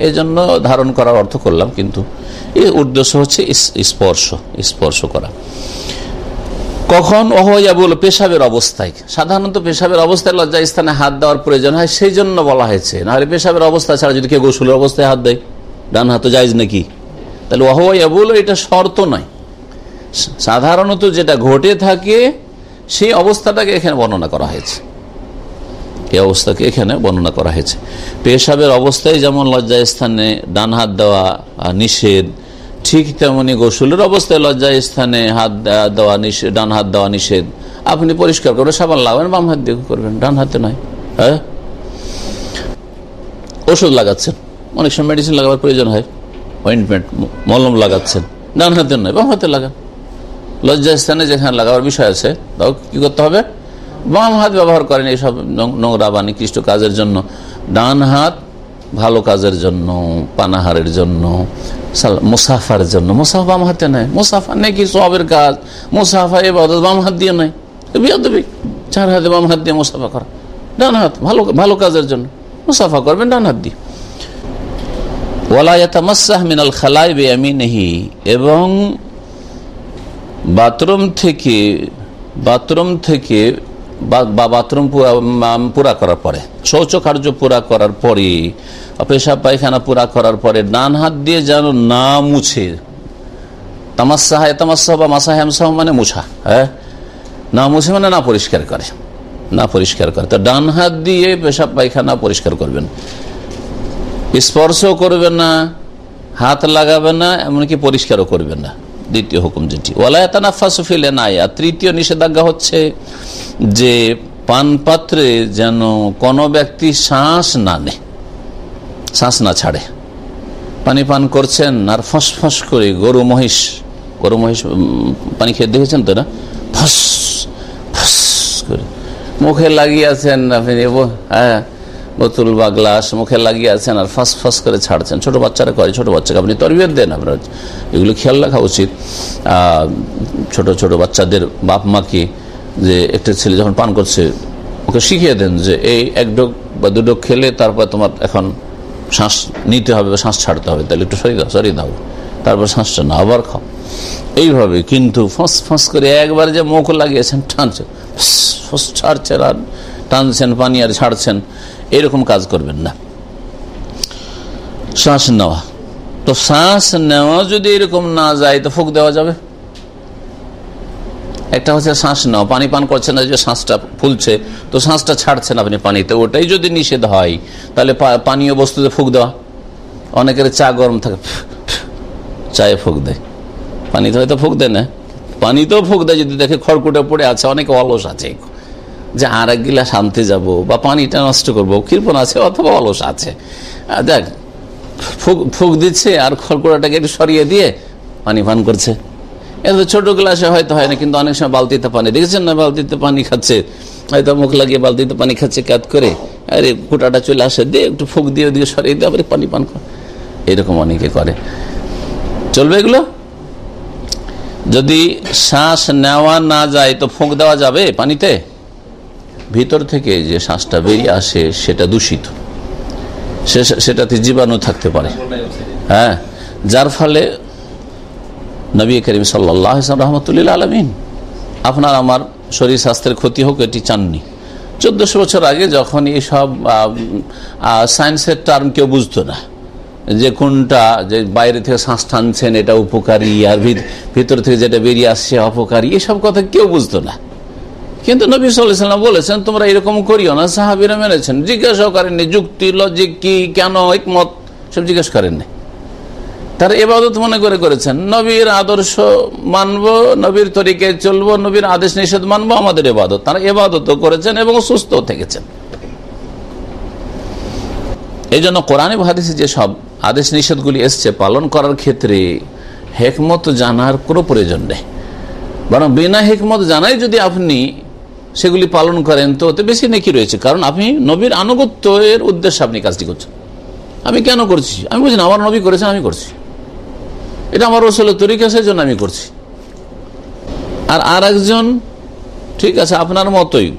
এই জন্য ধারণ করার অর্থ করলাম, কিন্তু এই উদ্দেশ্য হচ্ছে স্পর্শ স্পর্শ করা। কখন অহয়াবুল পেশাবের অবস্থায়। সাধারণত পেশাবের অবস্থায় লজ্জা স্থানে হাত দেওয়ার প্রয়োজন হয় সেই জন্য বলা হয়েছে। নাহলে পেশাবের অবস্থা ছাড়া যদি কেউ গোসলের অবস্থায় হাত দেয়, ডান হাতে যাইজ নাকি? তাহলে অহয়াবুল এটা শর্ত নয়। সাধারণত যেটা ঘটে থাকে, সেই অবস্থাটাকে এখানে বর্ণনা করা হয়েছে। এই অবস্থাকে এখানে বর্ণনা করা হয়েছে। পেশাবের অবস্থায় যেমন লজ্জা স্থানে ডান হাত দেওয়া, নিষেধ ঠিক তেমনি গোসলের অবস্থায় লজ্জা স্থানে হাত দেওয়া নিষেধ ডান হাত দেওয়া নিষেধ। আপনি পরিষ্কার করবেন সাবান লাগাবেন, বাম হাত দিয়ে করবেন, ডান হাতে নয়। হ্যাঁ? ওষুধ লাগাচ্ছেন। অনেক সময় মেডিসিন লাগাবার প্রয়োজন হয়। অয়েন্টমেন্ট মলম লাগাচ্ছেন। ডান হাতে নয়, বাম হাতে লাগান। লজ্জা স্থানে যেখানে লাগাবার বিষয় আছে, তাও কি করতে হবে? বাম হাত ব্যবহার করেন এইসব নোংরা বা নিকৃষ্ট কাজের জন্য। ডান হাত ভালো কাজের জন্য, পানাহারের জন্য মুসাফার জন্য। মুসাফা বাম হাতে নেয় মুসাফা নেই কি সবের কাজ। মুসাফা এ বাম হাত দিয়ে নেয় বিয়াদবি। চার হাতে বাম হাত দিয়ে মুসাফা করা। ডান হাত। ভালো ভালো কাজের জন্য। মুসাফা করবেন, ডান হাত দিয়ে। মিনাল খালাই বেআমিনহি এবং বাথরুম থেকে বাথরুম থেকে বা বাথরুম পুরা করার পরে শৌচ কার্য পুরা করার পরে পেশাব পায়খানা পুরা করার পরে, ডান হাত দিয়ে যেন না মুছে তামাশাহ তামাশাহ বা মাসাহামসাহ মানে মুছা হ্যাঁ? না মুছে মানে না পরিষ্কার করে, না পরিষ্কার করে। তো ডান হাত দিয়ে পেশাব পায়খানা পরিষ্কার করবেন। স্পর্শ করবেন না, হাত লাগাবেন না, এমনকি পরিষ্কারও করবেন না। দ্বিতীয় হুকুম যেটি। ওলায়তানাফাসফিলে নাইয়া তৃতীয় নিষেধাজ্ঞা হচ্ছে যে পান পাত্রে যেন কোনো ব্যক্তি শ্বাস না নেয় শ্বাস না ছাড়ে। পানি পান করছেন আর ফস ফস করে গরু মহিষ গরু মহিষ পানি খেয়ে দেখেছেন তো না? ফস ফস করে। মুখে লাগিয়েছেন আপনি হ্যাঁ। বোতল বা গ্লাস মুখে লাগিয়ে আছেন আর ফাঁস ফাঁস করে ছাড়ছেন। ছোট বাচ্চারা করে, ছোট বাচ্চাকে আপনি তরবিয়ত দেন আপনার। এগুলো খেয়াল রাখা উচিত। ছোট ছোট বাচ্চাদের বাপ মাকে যে একটা ছেলে যখন পান করছে, ওকে শিখিয়ে দেন যে এই এক ডোক বা দু ডোক খেলে তারপর তোমার এখন শ্বাস নিতে হবে বা শ্বাস ছাড়তে হবে। তাহলে একটু সরিয়ে দাও সরিয়ে দাও। তারপর শ্বাসটা না আবার খাও। এইভাবে কিন্তু ফাঁস ফাঁস করে একবার যে মুখ লাগিয়েছেন টানছেন ছাড়ছেন আর টানছেন পানি আর ছাড়ছেন। এরকম কাজ করবেন না। শ্বাস নেওয়া। তো শ্বাস নেওয়া যদি এরকম না যায়, তো ফুক দেওয়া যাবে। একটা হচ্ছে শ্বাস নেওয়া। পানি পান করছে না, যে শ্বাসটা ফুলছে, তো শ্বাসটা ছাড়ছেন আপনি পানিতে। ওটাই যদি নিষেধ হয়, তাহলে পানীয় বস্তুতে ফুক দেওয়া। অনেকের চা গরম থাকে, চায়ে ফুক দেয়। পানিতে হয়তো ফুক দেয় না। পানিতেও ফুক দেয়, যদি দেখে খড়কুটে পড়ে আছে, অনেকে অলস আছে। যে আর এক গিলাস আনতে যাব বা পানিটা নষ্ট করব কৃপন আছে অথবা অলস আছে। দেখ, ফুক ফুক দিচ্ছে আর খড়কুড়াটাকে একটু সরিয়ে দিয়ে পানি পান করছে। এত ছোট গ্লাসে হয়তো হয় না, কিন্তু অনেক সময় বালতিতে পানি, দেখেছেন না বালতিতে পানি খাচ্ছে? হয়তো মুখ লাগিয়ে বালতিতে পানি খাচ্ছে ক্যাত করে, আরে ফুটাটা চলে আসে দিয়ে একটু ফুক দিয়ে দিয়ে সরিয়ে দিয়ে আবার পানি পান কর। এরকম অনেকে করে। চলবে এগুলো? যদি শ্বাস নেওয়া না যায়, তো ফুঁক দেওয়া যাবে পানিতে? ভিতর থেকে যে শ্বাসটা বেরিয়ে আসে, সেটা দূষিত। সেটাতে জীবাণু থাকতে পারে। হ্যাঁ? যার ফলে নবী করিম সাল্লাম রহমতুল্লাহ আলমিন, আপনার আমার শরীর স্বাস্থ্যের ক্ষতি হোক, এটি চাননি। চোদ্দশো বছর আগে যখন এইসব সায়েন্সের টার্ম কেউ বুঝতো না, যে কোনটা, যে বাইরে থেকে শ্বাস টানছেন, এটা উপকারী, আর ভিতর থেকে যেটা বেরিয়ে আসছে, অপকারী, এসব কথা কেউ বুঝতো না। কিন্তু নবী সাল্লাম বলেছেন, তোমরা এরকম করিও না। সাহাবিরা মেনেছেন। জিজ্ঞাসাও করেননি, যুক্তি লজিক কি, কেন, একমত? সব জিজ্ঞেস করেননি। তার এবাদত মনে করে করেছেন, নবীর আদর্শ মানব, নবীর তরিকে চলবো, নবীর আদেশ নিষেধ মানবো, আমাদের এবাদত। তারা এবাদত করেছেন এবং সুস্থ থেকেছেন। এই জন্য কোরআনে যে সব আদেশ নিষেধগুলি এসছে পালন করার ক্ষেত্রে হেকমত জানার কোনো প্রয়োজন নেই। বরং বিনা হেকমত জানাই যদি আপনি সেগুলি পালন করেন তো ওতে বেশি নেকি রয়েছে। কারণ আপনি নবীর আনুগত্য এর উদ্দেশ্যে আপনি কাজটি করছেন। আমি কেন করছি? আমি না, আমার নবী করেছেন, আমি করছি। এটা আমার রসলের তরিকা সেই জন্য আমি করছি। আর আর একজন ঠিক আছে, আপনার মতোই।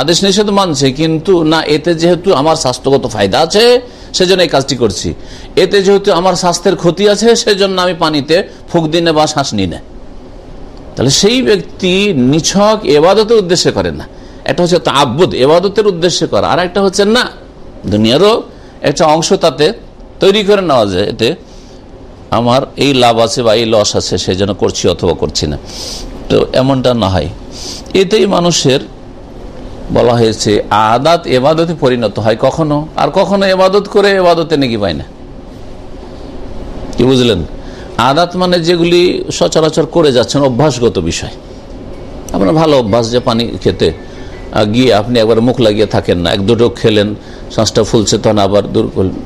আদেশ নিষেধ মানছে, কিন্তু না, এতে যেহেতু আমার স্বাস্থ্যগত ফায়দা আছে, সেজন্য এই কাজটি করছি। এতে যেহেতু আমার স্বাস্থ্যের ক্ষতি আছে, সেজন্য আমি পানিতে ফুক দিনে বা শ্বাস নিই না। তাহলে সেই ব্যক্তি নিছক এবাদতের উদ্দেশ্যে করে না। একটা হচ্ছে আব্বুদ এবাদতের উদ্দেশ্যে করা। আর একটা হচ্ছে না। দুনিয়ারও একটা অংশ তাতে তৈরি করে নেওয়া যায়। এতে আমার এই লাভ আছে বা এই লস আছে, সেই জন্য করছি অথবা করছি না। তো এমনটা না হয়। এতেই মানুষের বলা হয়েছে, আদাত এবাদতে পরিণত হয় কখনো। আর কখনো এবাদত করে এবাদতে নাকি পায় না। কি বুঝলেন? আদাত মানে যেগুলি সচরাচর করে যাচ্ছেন, অভ্যাসগত বিষয়। আপনার ভালো অভ্যাস যে পানি খেতে গিয়ে আপনি একবার মুখ লাগিয়ে থাকেন না, এক দুটো খেলেন, শ্বাসটা ফুলছে, তখন আবার দূর করলেন।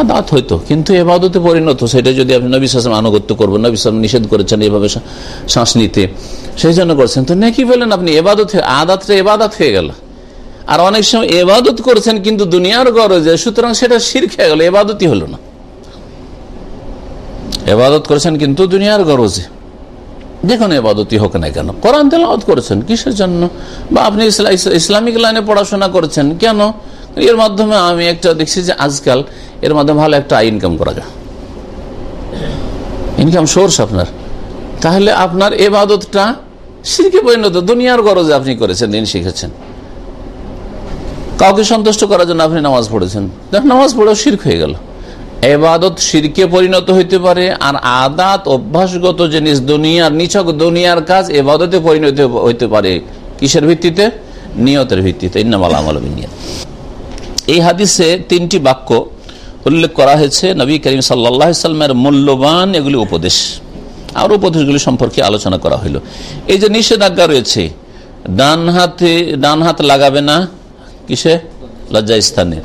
আদাত হয়তো কিন্তু এবাদতে পরিণত, সেটা যদি আপনি নবী সাসম আনুগত্য করবেন, নবী সাসম নিষেধ করেছেন এভাবে শ্বাস নিতে, সেই জন্য করছেন। তো নাকি বললেন আপনি, এবাদত আদাতটা এবাদত হয়ে গেল। আর অনেক সময় এবাদত করেছেন, কিন্তু দুনিয়ার গরজে, সুতরাং সেটা শির খেয়ে গেল, এবাদতই হলো না। এবাদত করেছেন কিন্তু দুনিয়ার গরজে। যে কোনো এবাদতই হোক না কেন। কোরআন তেলাওয়াত করেছেন, কিসের জন্য? বা আপনি ইসলামিক লাইনে পড়াশোনা করেছেন, কেন? এর মাধ্যমে আমি একটা দেখছি যে আজকাল এর মাধ্যমে ভালো একটা ইনকাম করা যায়। ইনকাম সোর্স আপনার। তাহলে আপনার এবাদতটা সিরকে পরিণত, দুনিয়ার গরজে আপনি করেছেন, দিন শিখেছেন। কাউকে সন্তুষ্ট করার জন্য আপনি নামাজ পড়েছেন। নামাজ পড়েও শির্ক হয়ে গেল। এবাদত শিরকে পরিণত হইতে পারে, আর আদাত অভ্যাসগত জিনিস দুনিয়ার, নিছক দুনিয়ার কাজ এবাদতে পরিণত হইতে পারে। কিসের ভিত্তিতে? নিয়তের ভিত্তিতে। এই হাদিসে তিনটি বাক্য উল্লেখ করা হয়েছে নবী করিম সাল্লামের মূল্যবান এগুলি উপদেশ। আর উপদেশগুলি সম্পর্কে আলোচনা করা হইল। এই যে নিষেধাজ্ঞা রয়েছে, ডান হাতে, ডান হাত লাগাবে না কিসে? লজ্জা স্থানে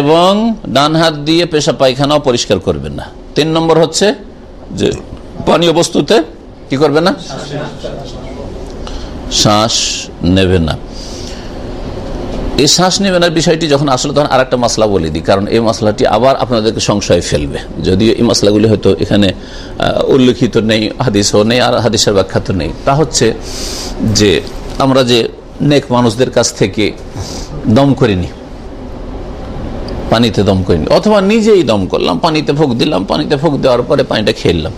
এবং ডান হাত দিয়ে পেশা পায়খানাও পরিষ্কার করবেন না। তিন নম্বর হচ্ছে যে পানীয় বস্তুতে কি করবে না? শ্বাস নেবে না। এই শ্বাস নেবে না বিষয়টি যখন আসলে তখন আর একটা মশলা বলে দিই, কারণ এই মশলাটি আবার আপনাদেরকে সংশয় ফেলবে। যদিও এই মশলাগুলি হয়তো এখানে উল্লেখিত নেই, হাদিসও নেই, আর হাদিসের ব্যাখ্যাত নেই। তা হচ্ছে যে আমরা যে নেক মানুষদের কাছ থেকে দম করিনি পানিতে দম করিনি অথবা নিজেই দম করলাম, পানিতে ফুক দিলাম, পানিতে ফুক দেওয়ার পরে পানিটা খেললাম।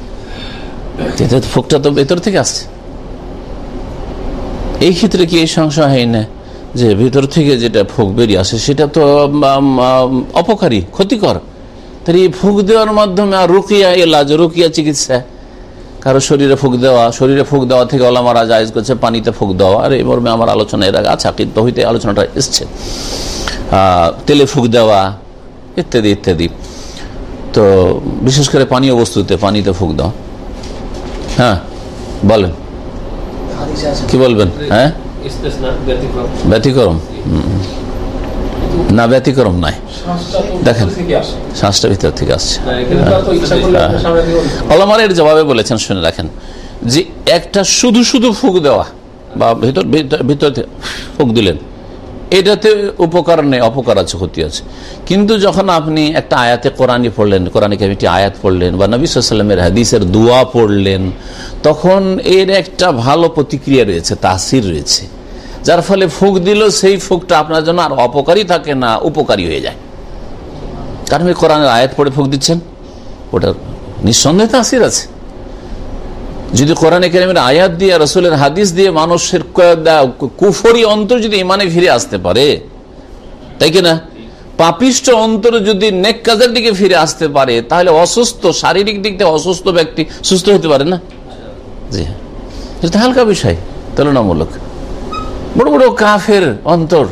ফুকটা তো ভেতর থেকে আসছে। এই ক্ষেত্রে কি এই সংশয় হয় না যে ভেতর থেকে যেটা ফুক বেরিয়ে আসে, সেটা তো অপকারী, ক্ষতিকর। তাহলে এই ফুক দেওয়ার মাধ্যমে আর রুকিয়া এলাজ, রুকিয়া চিকিৎসা কারও শরীরে ফুক দেওয়া শরীরে ফুক দেওয়া থেকে ওলামারা জায়জ করছে পানিতে ফুক দেওয়া। আর এই মর্মে আমার আলোচনা এর আগে আছে আকিদ হইতে আলোচনাটা এসছে। তেলে ফুক দেওয়া ইত্যাদি ইত্যাদি। তো বিশেষ করে পানীয় বস্তুতে পানিতে ফুক দেওয়া। হ্যাঁ বলেন। কি বলবেন? হ্যাঁ? ব্যতিক্রম। না, ব্যতিক্রম নাই। দেখেন, শ্বাসটা ভিতর থেকে আসছে। অলমারের জবাবে বলেছেন, শুনে রাখেন, যে একটা শুধু শুধু ফুক দেওয়া, বা ভিতর ভিতর ফুক দিলেন, এটাতে উপকার নেই অপকার আছে ক্ষতি আছে। কিন্তু যখন আপনি একটা আয়াতে কোরআনই পড়লেন কোরআনিক একটি আয়াত পড়লেন, বা নবী সাল্লামের হাদিসের দোয়া পড়লেন, তখন এর একটা ভালো প্রতিক্রিয়া রয়েছে, তাসির রয়েছে। যার ফলে ফুক দিল, সেই ফুকটা আপনার জন্য আর অপকারী থাকে না, উপকারী হয়ে যায়। কারণ ওই কোরআনের আয়াত পড়ে ফুক দিচ্ছেন? ওটা নিঃসন্দেহে তাসির আছে। যদি কোরআন কেরামের আয়াত দিয়ে, রসুলের হাদিস দিয়ে মানুষের কুফরি অন্তর যদি ইমানে ফিরে আসতে পারে, তাই কিনা পাপিষ্ট অন্তর যদি নেক কাজের দিকে ফিরে আসতে পারে, তাহলে অসুস্থ, শারীরিক দিক থেকে অসুস্থ ব্যক্তি সুস্থ হতে পারে না? জি এটা হালকা বিষয়, তুলনামূলক। বড় বড় কাফের অন্তর,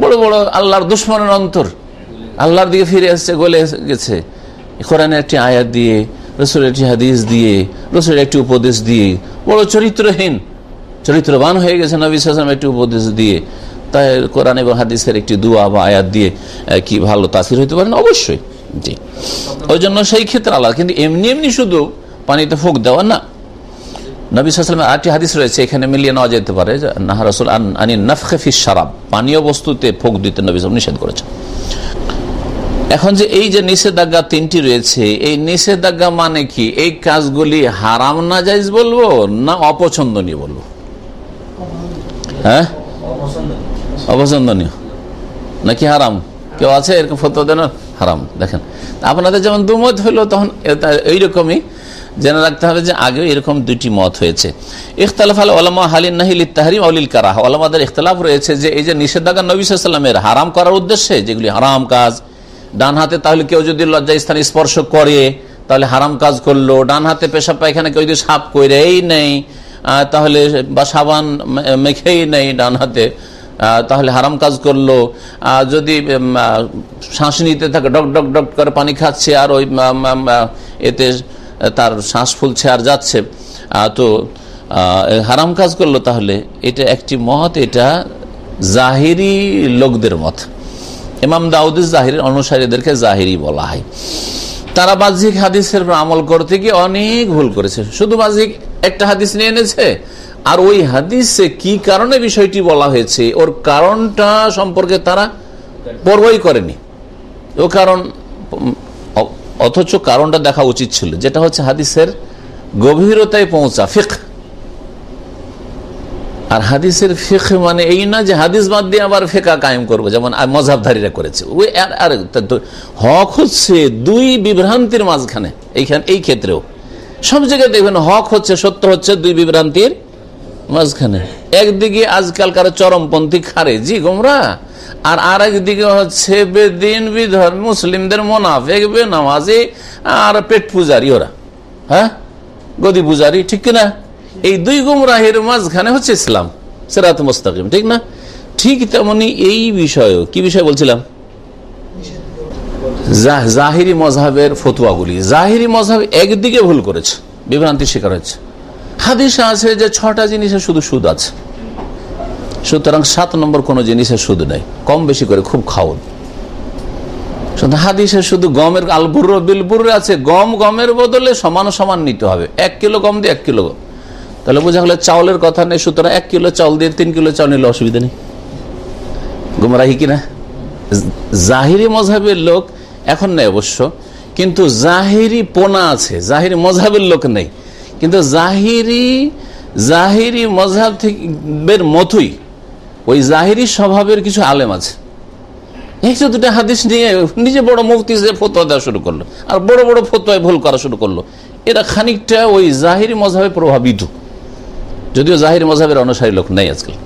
বড় বড় আল্লাহর দুশ্মনের অন্তর। আল্লাহর দিকে ফিরে আসছে, গলে গেছে। কোরআনের একটি আয়াত দিয়ে, রসুলের একটি হাদিস দিয়ে, রসুলের একটি উপদেশ দিয়ে, বড় চরিত্রহীন, চরিত্রবান হয়ে গেছে নবী সালাম একটি উপদেশ দিয়ে। তাই কোরআন এবং হাদিসের একটি দুয়া বা আয়াত দিয়ে কি ভালো তাসির হইতে পারেন অবশ্যই, জি। ওই জন্য সেই ক্ষেত্রে আলাদা কিন্তু এমনি এমনি শুধু পানিতে ফুক দেওয়া না। নবী আরেকটি হাদিস রয়েছে, এখানে মিলিয়ে নেওয়া যেতে পারে নাহা রসুল আনি নফখে সারাব পানীয় বস্তুতে ফুক দিতে নবী নিষেধ করেছেন। এখন যে এই যে নিষেধাজ্ঞা তিনটি রয়েছে, এই নিষেধাজ্ঞা মানে কি? এই কাজগুলি হারাম না যাইজ বলব না অপছন্দনীয় বলব? হ্যাঁ? অপছন্দনীয়। নাকি হারাম? কেউ আছে? এরকম ফটো দেন? হারাম। দেখেন, আপনাদের যেমন দুমত হইল তখন এইরকমই। জেনে রাখতে হবে যে আগেও এরকম দুইটি মত হয়েছে। ইখতালাফ আল ওলামা হালিন নাহিল তাহারিম অলিল কারাহ। ওলামাদের ইখতলাফ রয়েছে যে এই যে নিষেধাজ্ঞা নবী সাল্লামের হারাম করার উদ্দেশ্যে, যেগুলি হারাম কাজ, ডান হাতে তাহলে কেউ যদি লজ্জা স্থানে স্পর্শ করে, তাহলে হারাম কাজ করল, ডান হাতে পেশাব পায়খানা কেউ যদি সাপ করে এই নেই তাহলে বা সাবান মেখেই নেই ডান হাতে তাহলে হারাম কাজ করল। যদি শ্বাস নিতে থাকে, ডক ডক ডক করে পানি খাচ্ছে, আর ওই এতে তার শ্বাস ফুলছে আর যাচ্ছে। তো হারাম কাজ করল তাহলে এটা একটি মত এটা জাহিরি লোকদের মত। ইমাম দাউদ জাহিরের অনুসারীদেরকে জাহিরি বলা হয়। তারা বাহ্যিক হাদিসের আমল করতে গিয়ে অনেক ভুল করেছে। শুধু বাহ্যিক একটা হাদিস নিয়ে এনেছে, আর ওই হাদিসে কি কারণে বিষয়টি বলা হয়েছে, ওর কারণটা সম্পর্কে তারা পর্বই করেনি। ও কারণ অথচ কারণটা দেখা উচিত ছিল, যেটা হচ্ছে হাদিসের গভীরতায় পৌঁছা ফিক আর হাদিসের ফিক মানে এই না যে হাদিস বাদ দিয়ে আবার ফেকা কায়েম করব, যেমন মজাবধারীরা করেছে। ওই আর- হক হচ্ছে দুই বিভ্রান্তির মাঝখানে, এইখানে এই ক্ষেত্রেও। সব জায়গায় দেখবেন হক হচ্ছে, সত্য হচ্ছে দুই বিভ্রান্তির মাঝখানে। একদিকে আজকালকার চরমপন্থী খারে জি গোমরা আর আর একদিকে হচ্ছে বেদিন বিধর মুসলিমদের মোনাফেক বে নামাজি আর পেট পূজারি ওরা। হ্যাঁ? গদি পূজারি, ঠিক কিনা? এই দুই গুমরাহের মাঝখানে হচ্ছে ইসলাম, সেরাত মোস্তাকিম, ঠিক না? ঠিক তেমনি এই বিষয়ও, কি বিষয় বলছিলাম? জাহিরি মজাহের ফতুয়াগুলি। জাহিরি মজাব একদিকে ভুল করেছে, বিভ্রান্তির শিকার হয়েছে। হাদিসে আছে যে ছটা জিনিসে শুধু সুদ আছে। সুতরাং সাত নম্বর কোন জিনিসে সুদ নেই। কম বেশি করে খুব শুধু হাদিসে শুধু গমের আলবুর বিলবুর আছে, গম গমের বদলে সমান সমান নিতে হবে। এক কিলো গম দিয়ে এক কিলো গম। তাহলে বোঝা গেল চাউলের কথা নেই, সুতরাং এক কিলো চাউল দিয়ে তিন কিলো চাউল নিলে অসুবিধা নেই। গুমরাহি কিনা? জাহিরি মজাবের লোক এখন নেই অবশ্য, কিন্তু জাহিরি পোনা আছে, জাহিরি মজাবের লোক নেই। কিন্তু জাহিরি জাহিরি মজাব থেকে মতোই ওই জাহিরি স্বভাবের কিছু আলেম আছে। একটু দুটা হাদিস নিয়ে নিজে বড় মুক্তি যে ফতোয়া দেওয়া শুরু করল, আর বড় বড় ফতোয়ায় ভুল করা শুরু করল, এরা খানিকটা ওই জাহিরি মজাবে প্রভাবিত। যদিও জাহিরি মজাবের অনুসারী লোক নেই আজকাল।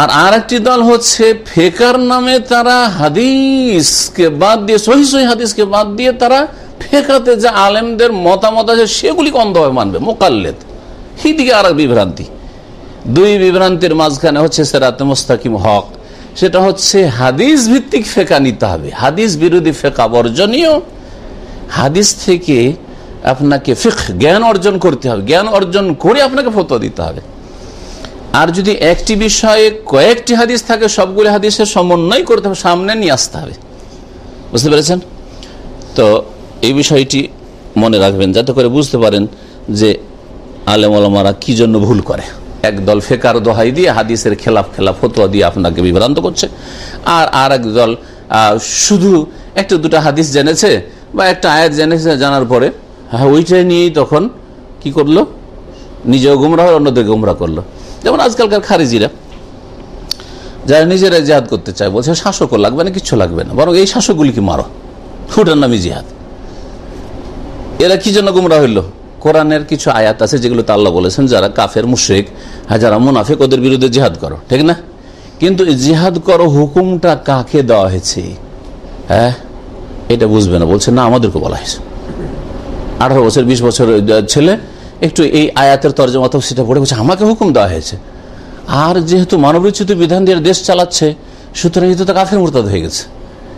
আর আর একটি দল হচ্ছে ফেকার নামে তারা হাদিসকে বাদ দিয়ে, সহি সহি হাদিসকে বাদ দিয়ে তারা ফেকাতে যে আলেমদের মতামত আছে সেগুলিকে অন্ধভাবে মানবে, মোকাল্লেদ। দিকে আর এক বিভ্রান্তি। দুই বিভ্রান্তির মাঝখানে হচ্ছে সেরাতে মোস্তাকিম হক। সেটা হচ্ছে হাদিস ভিত্তিক ফেকা নিতে হবে। হাদিস বিরোধী ফেকা বর্জনীয়। হাদিস থেকে আপনাকে ফিক জ্ঞান অর্জন করতে হবে। জ্ঞান অর্জন করে আপনাকে ফতো দিতে হবে। আর যদি একটি বিষয়ে কয়েকটি হাদিস থাকে, সবগুলি হাদিসের সমন্বয় করতে হবে, সামনে নিয়ে আসতে হবে। বুঝতে পেরেছেন? তো এই বিষয়টি মনে রাখবেন, যাতে করে বুঝতে পারেন যে আলেম আলমারা কি জন্য ভুল করে। একদল ফেকার দোহাই দিয়ে হাদিসের খেলাফ খেলাফ ফতোয়া দিয়ে আপনাকে বিভ্রান্ত করছে। আর আর এক দল আহ, শুধু একটা দুটা হাদিস জেনেছে বা একটা আয়াত জেনেছে জানার পরে হ্যাঁ ওইটাই নিয়েই তখন কি করল? নিজেও গুমরা হয় অন্যদের গুমরা করল। যেমন আজকালকার খারিজিরা যারা নিজেরা জেহাদ করতে চায় বলছে শাসকও লাগবে না কিচ্ছু লাগবে না বরং এই শাসকগুলিকে মারো। ফুটার নামে জিহাদ। এরা কি জন্য গুমরা হইল? কোরআনের কিছু আয়াত আছে যেগুলো তো আল্লাহ বলেছেন, যারা কাফের মুশেক হ্যাঁ যারা মুনাফেক, ওদের বিরুদ্ধে জিহাদ করো, ঠিক না? কিন্তু জিহাদ করো হুকুমটা কাকে দেওয়া হয়েছে? হ্যাঁ? এটা বুঝবে না, বলছে, না, আমাদেরকে বলা হয়েছে। আঠারো বছর, বিশ বছর ছেলে একটু এই আয়াতের তর্জমা সেটা পড়ে বলছে, আমাকে হুকুম দেওয়া হয়েছে। আর যেহেতু মানবরচিত বিধান দিয়ে দেশ চালাচ্ছে, সুতরাং তো কাফের মোরতাদ হয়ে গেছে।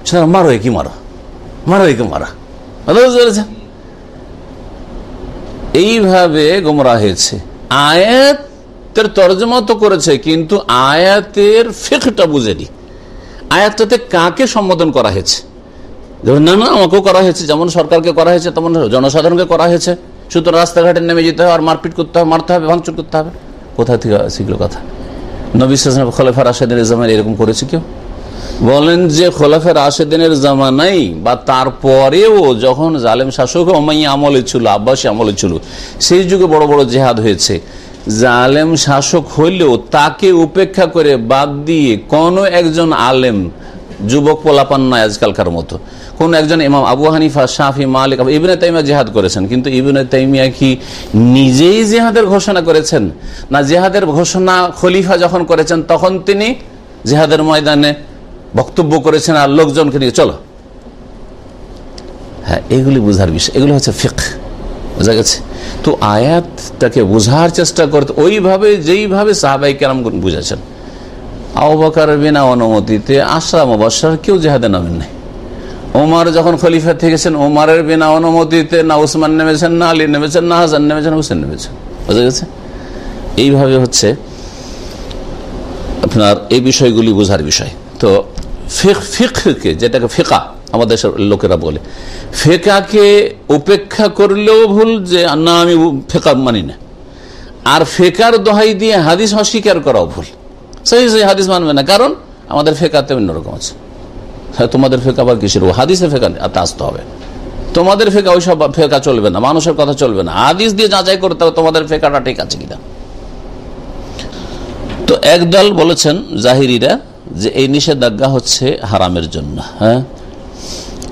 সুতরাং মারো কি মারো? মারো একে মারা? বুঝতে পেরেছেন? এইভাবে গোমরা হয়েছে। আয়াতের তর্জমা তো করেছে, কিন্তু আয়াতের ফেকটা বুঝেনি। আয়াতটাতে কাকে সম্বোধন করা হয়েছে? না না, আমাকেও করা হয়েছে, যেমন সরকারকে করা হয়েছে, তেমন জনসাধারণকে করা হয়েছে। সুতরাং রাস্তাঘাটে নেমে যেতে হবে আর মারপিট করতে হবে মারতে হবে, ভাঙচুর করতে হবে। কোথা থেকে শিখলো কথা? নবী সালাম খোলাফা রাশেদিনের জামানায় এরকম করেছে কেউ? বলেন যে খোলাফের রাশেদিনের জামানাই বা তারপরেও যখন জালেম শাসক অমাই আমলে ছিল, আব্বাসী আমলে ছিল, সেই যুগে বড় বড় জেহাদ হয়েছে। জালেম শাসক হইলেও তাকে উপেক্ষা করে বাদ দিয়ে কোন একজন আলেম যুবক পোলাপান নয় আজকালকার মতো। কোন একজন ইমাম আবু হানিফা শাহি মালিক, ইবনে তাইমিয়া জেহাদ করেছেন, কিন্তু ইবনে তাইমিয়া কি নিজেই জেহাদের ঘোষণা করেছেন? না, জেহাদের ঘোষণা খলিফা যখন করেছেন, তখন তিনি জেহাদের ময়দানে বক্তব্য করেছেন আর লোকজনকে নিয়ে, চলো। হ্যাঁ এগুলি বুঝার বিষয়। এগুলো হচ্ছে ফিক বোঝা গেছে? তো আয়াতটাকে বোঝার চেষ্টা করতে, ওইভাবে, যেইভাবে সাহাবাই কেরাম বুঝেছেন আবাকার বিনা অনুমতিতে আশ্রাম অবসর কেউ জেহাদে নামেন নাই। ওমার যখন খলিফা থেকেছেন ওমারের বিনা অনুমতিতে না উসমান নেমেছেন, না আলী নেমেছেন, না হাসান নেমেছেন হুসেন নেমেছেন। বুঝা গেছে? এইভাবে হচ্ছে আপনার এই বিষয়গুলি বোঝার বিষয়। তো ফিককে, যেটাকে ফেকা আমাদের লোকেরা বলে। ফেকাকে উপেক্ষা করলেও ভুল যে, না, আমি ফেকা মানি না। আর ফেকার দোহাই দিয়ে হাদিস অস্বীকার করাও ভুল। সেই সেই হাদিস মানবে না। কারণ আমাদের ফেকাতে অন্যরকম আছে। তোমাদের ফেকা আবার কিসের? হাদিসে ফেকা আসতে হবে। তোমাদের ফেকা, ওই সব ফেকা চলবে না। মানুষের কথা চলবে না। হাদিস দিয়ে যাচাই করতে হবে, তোমাদের ফেকাটা ঠিক আছে কিনা। তো একদল বলেছেন জাহিরিরা যে এই নিষেধাজ্ঞা হচ্ছে হারামের জন্য হ্যাঁ?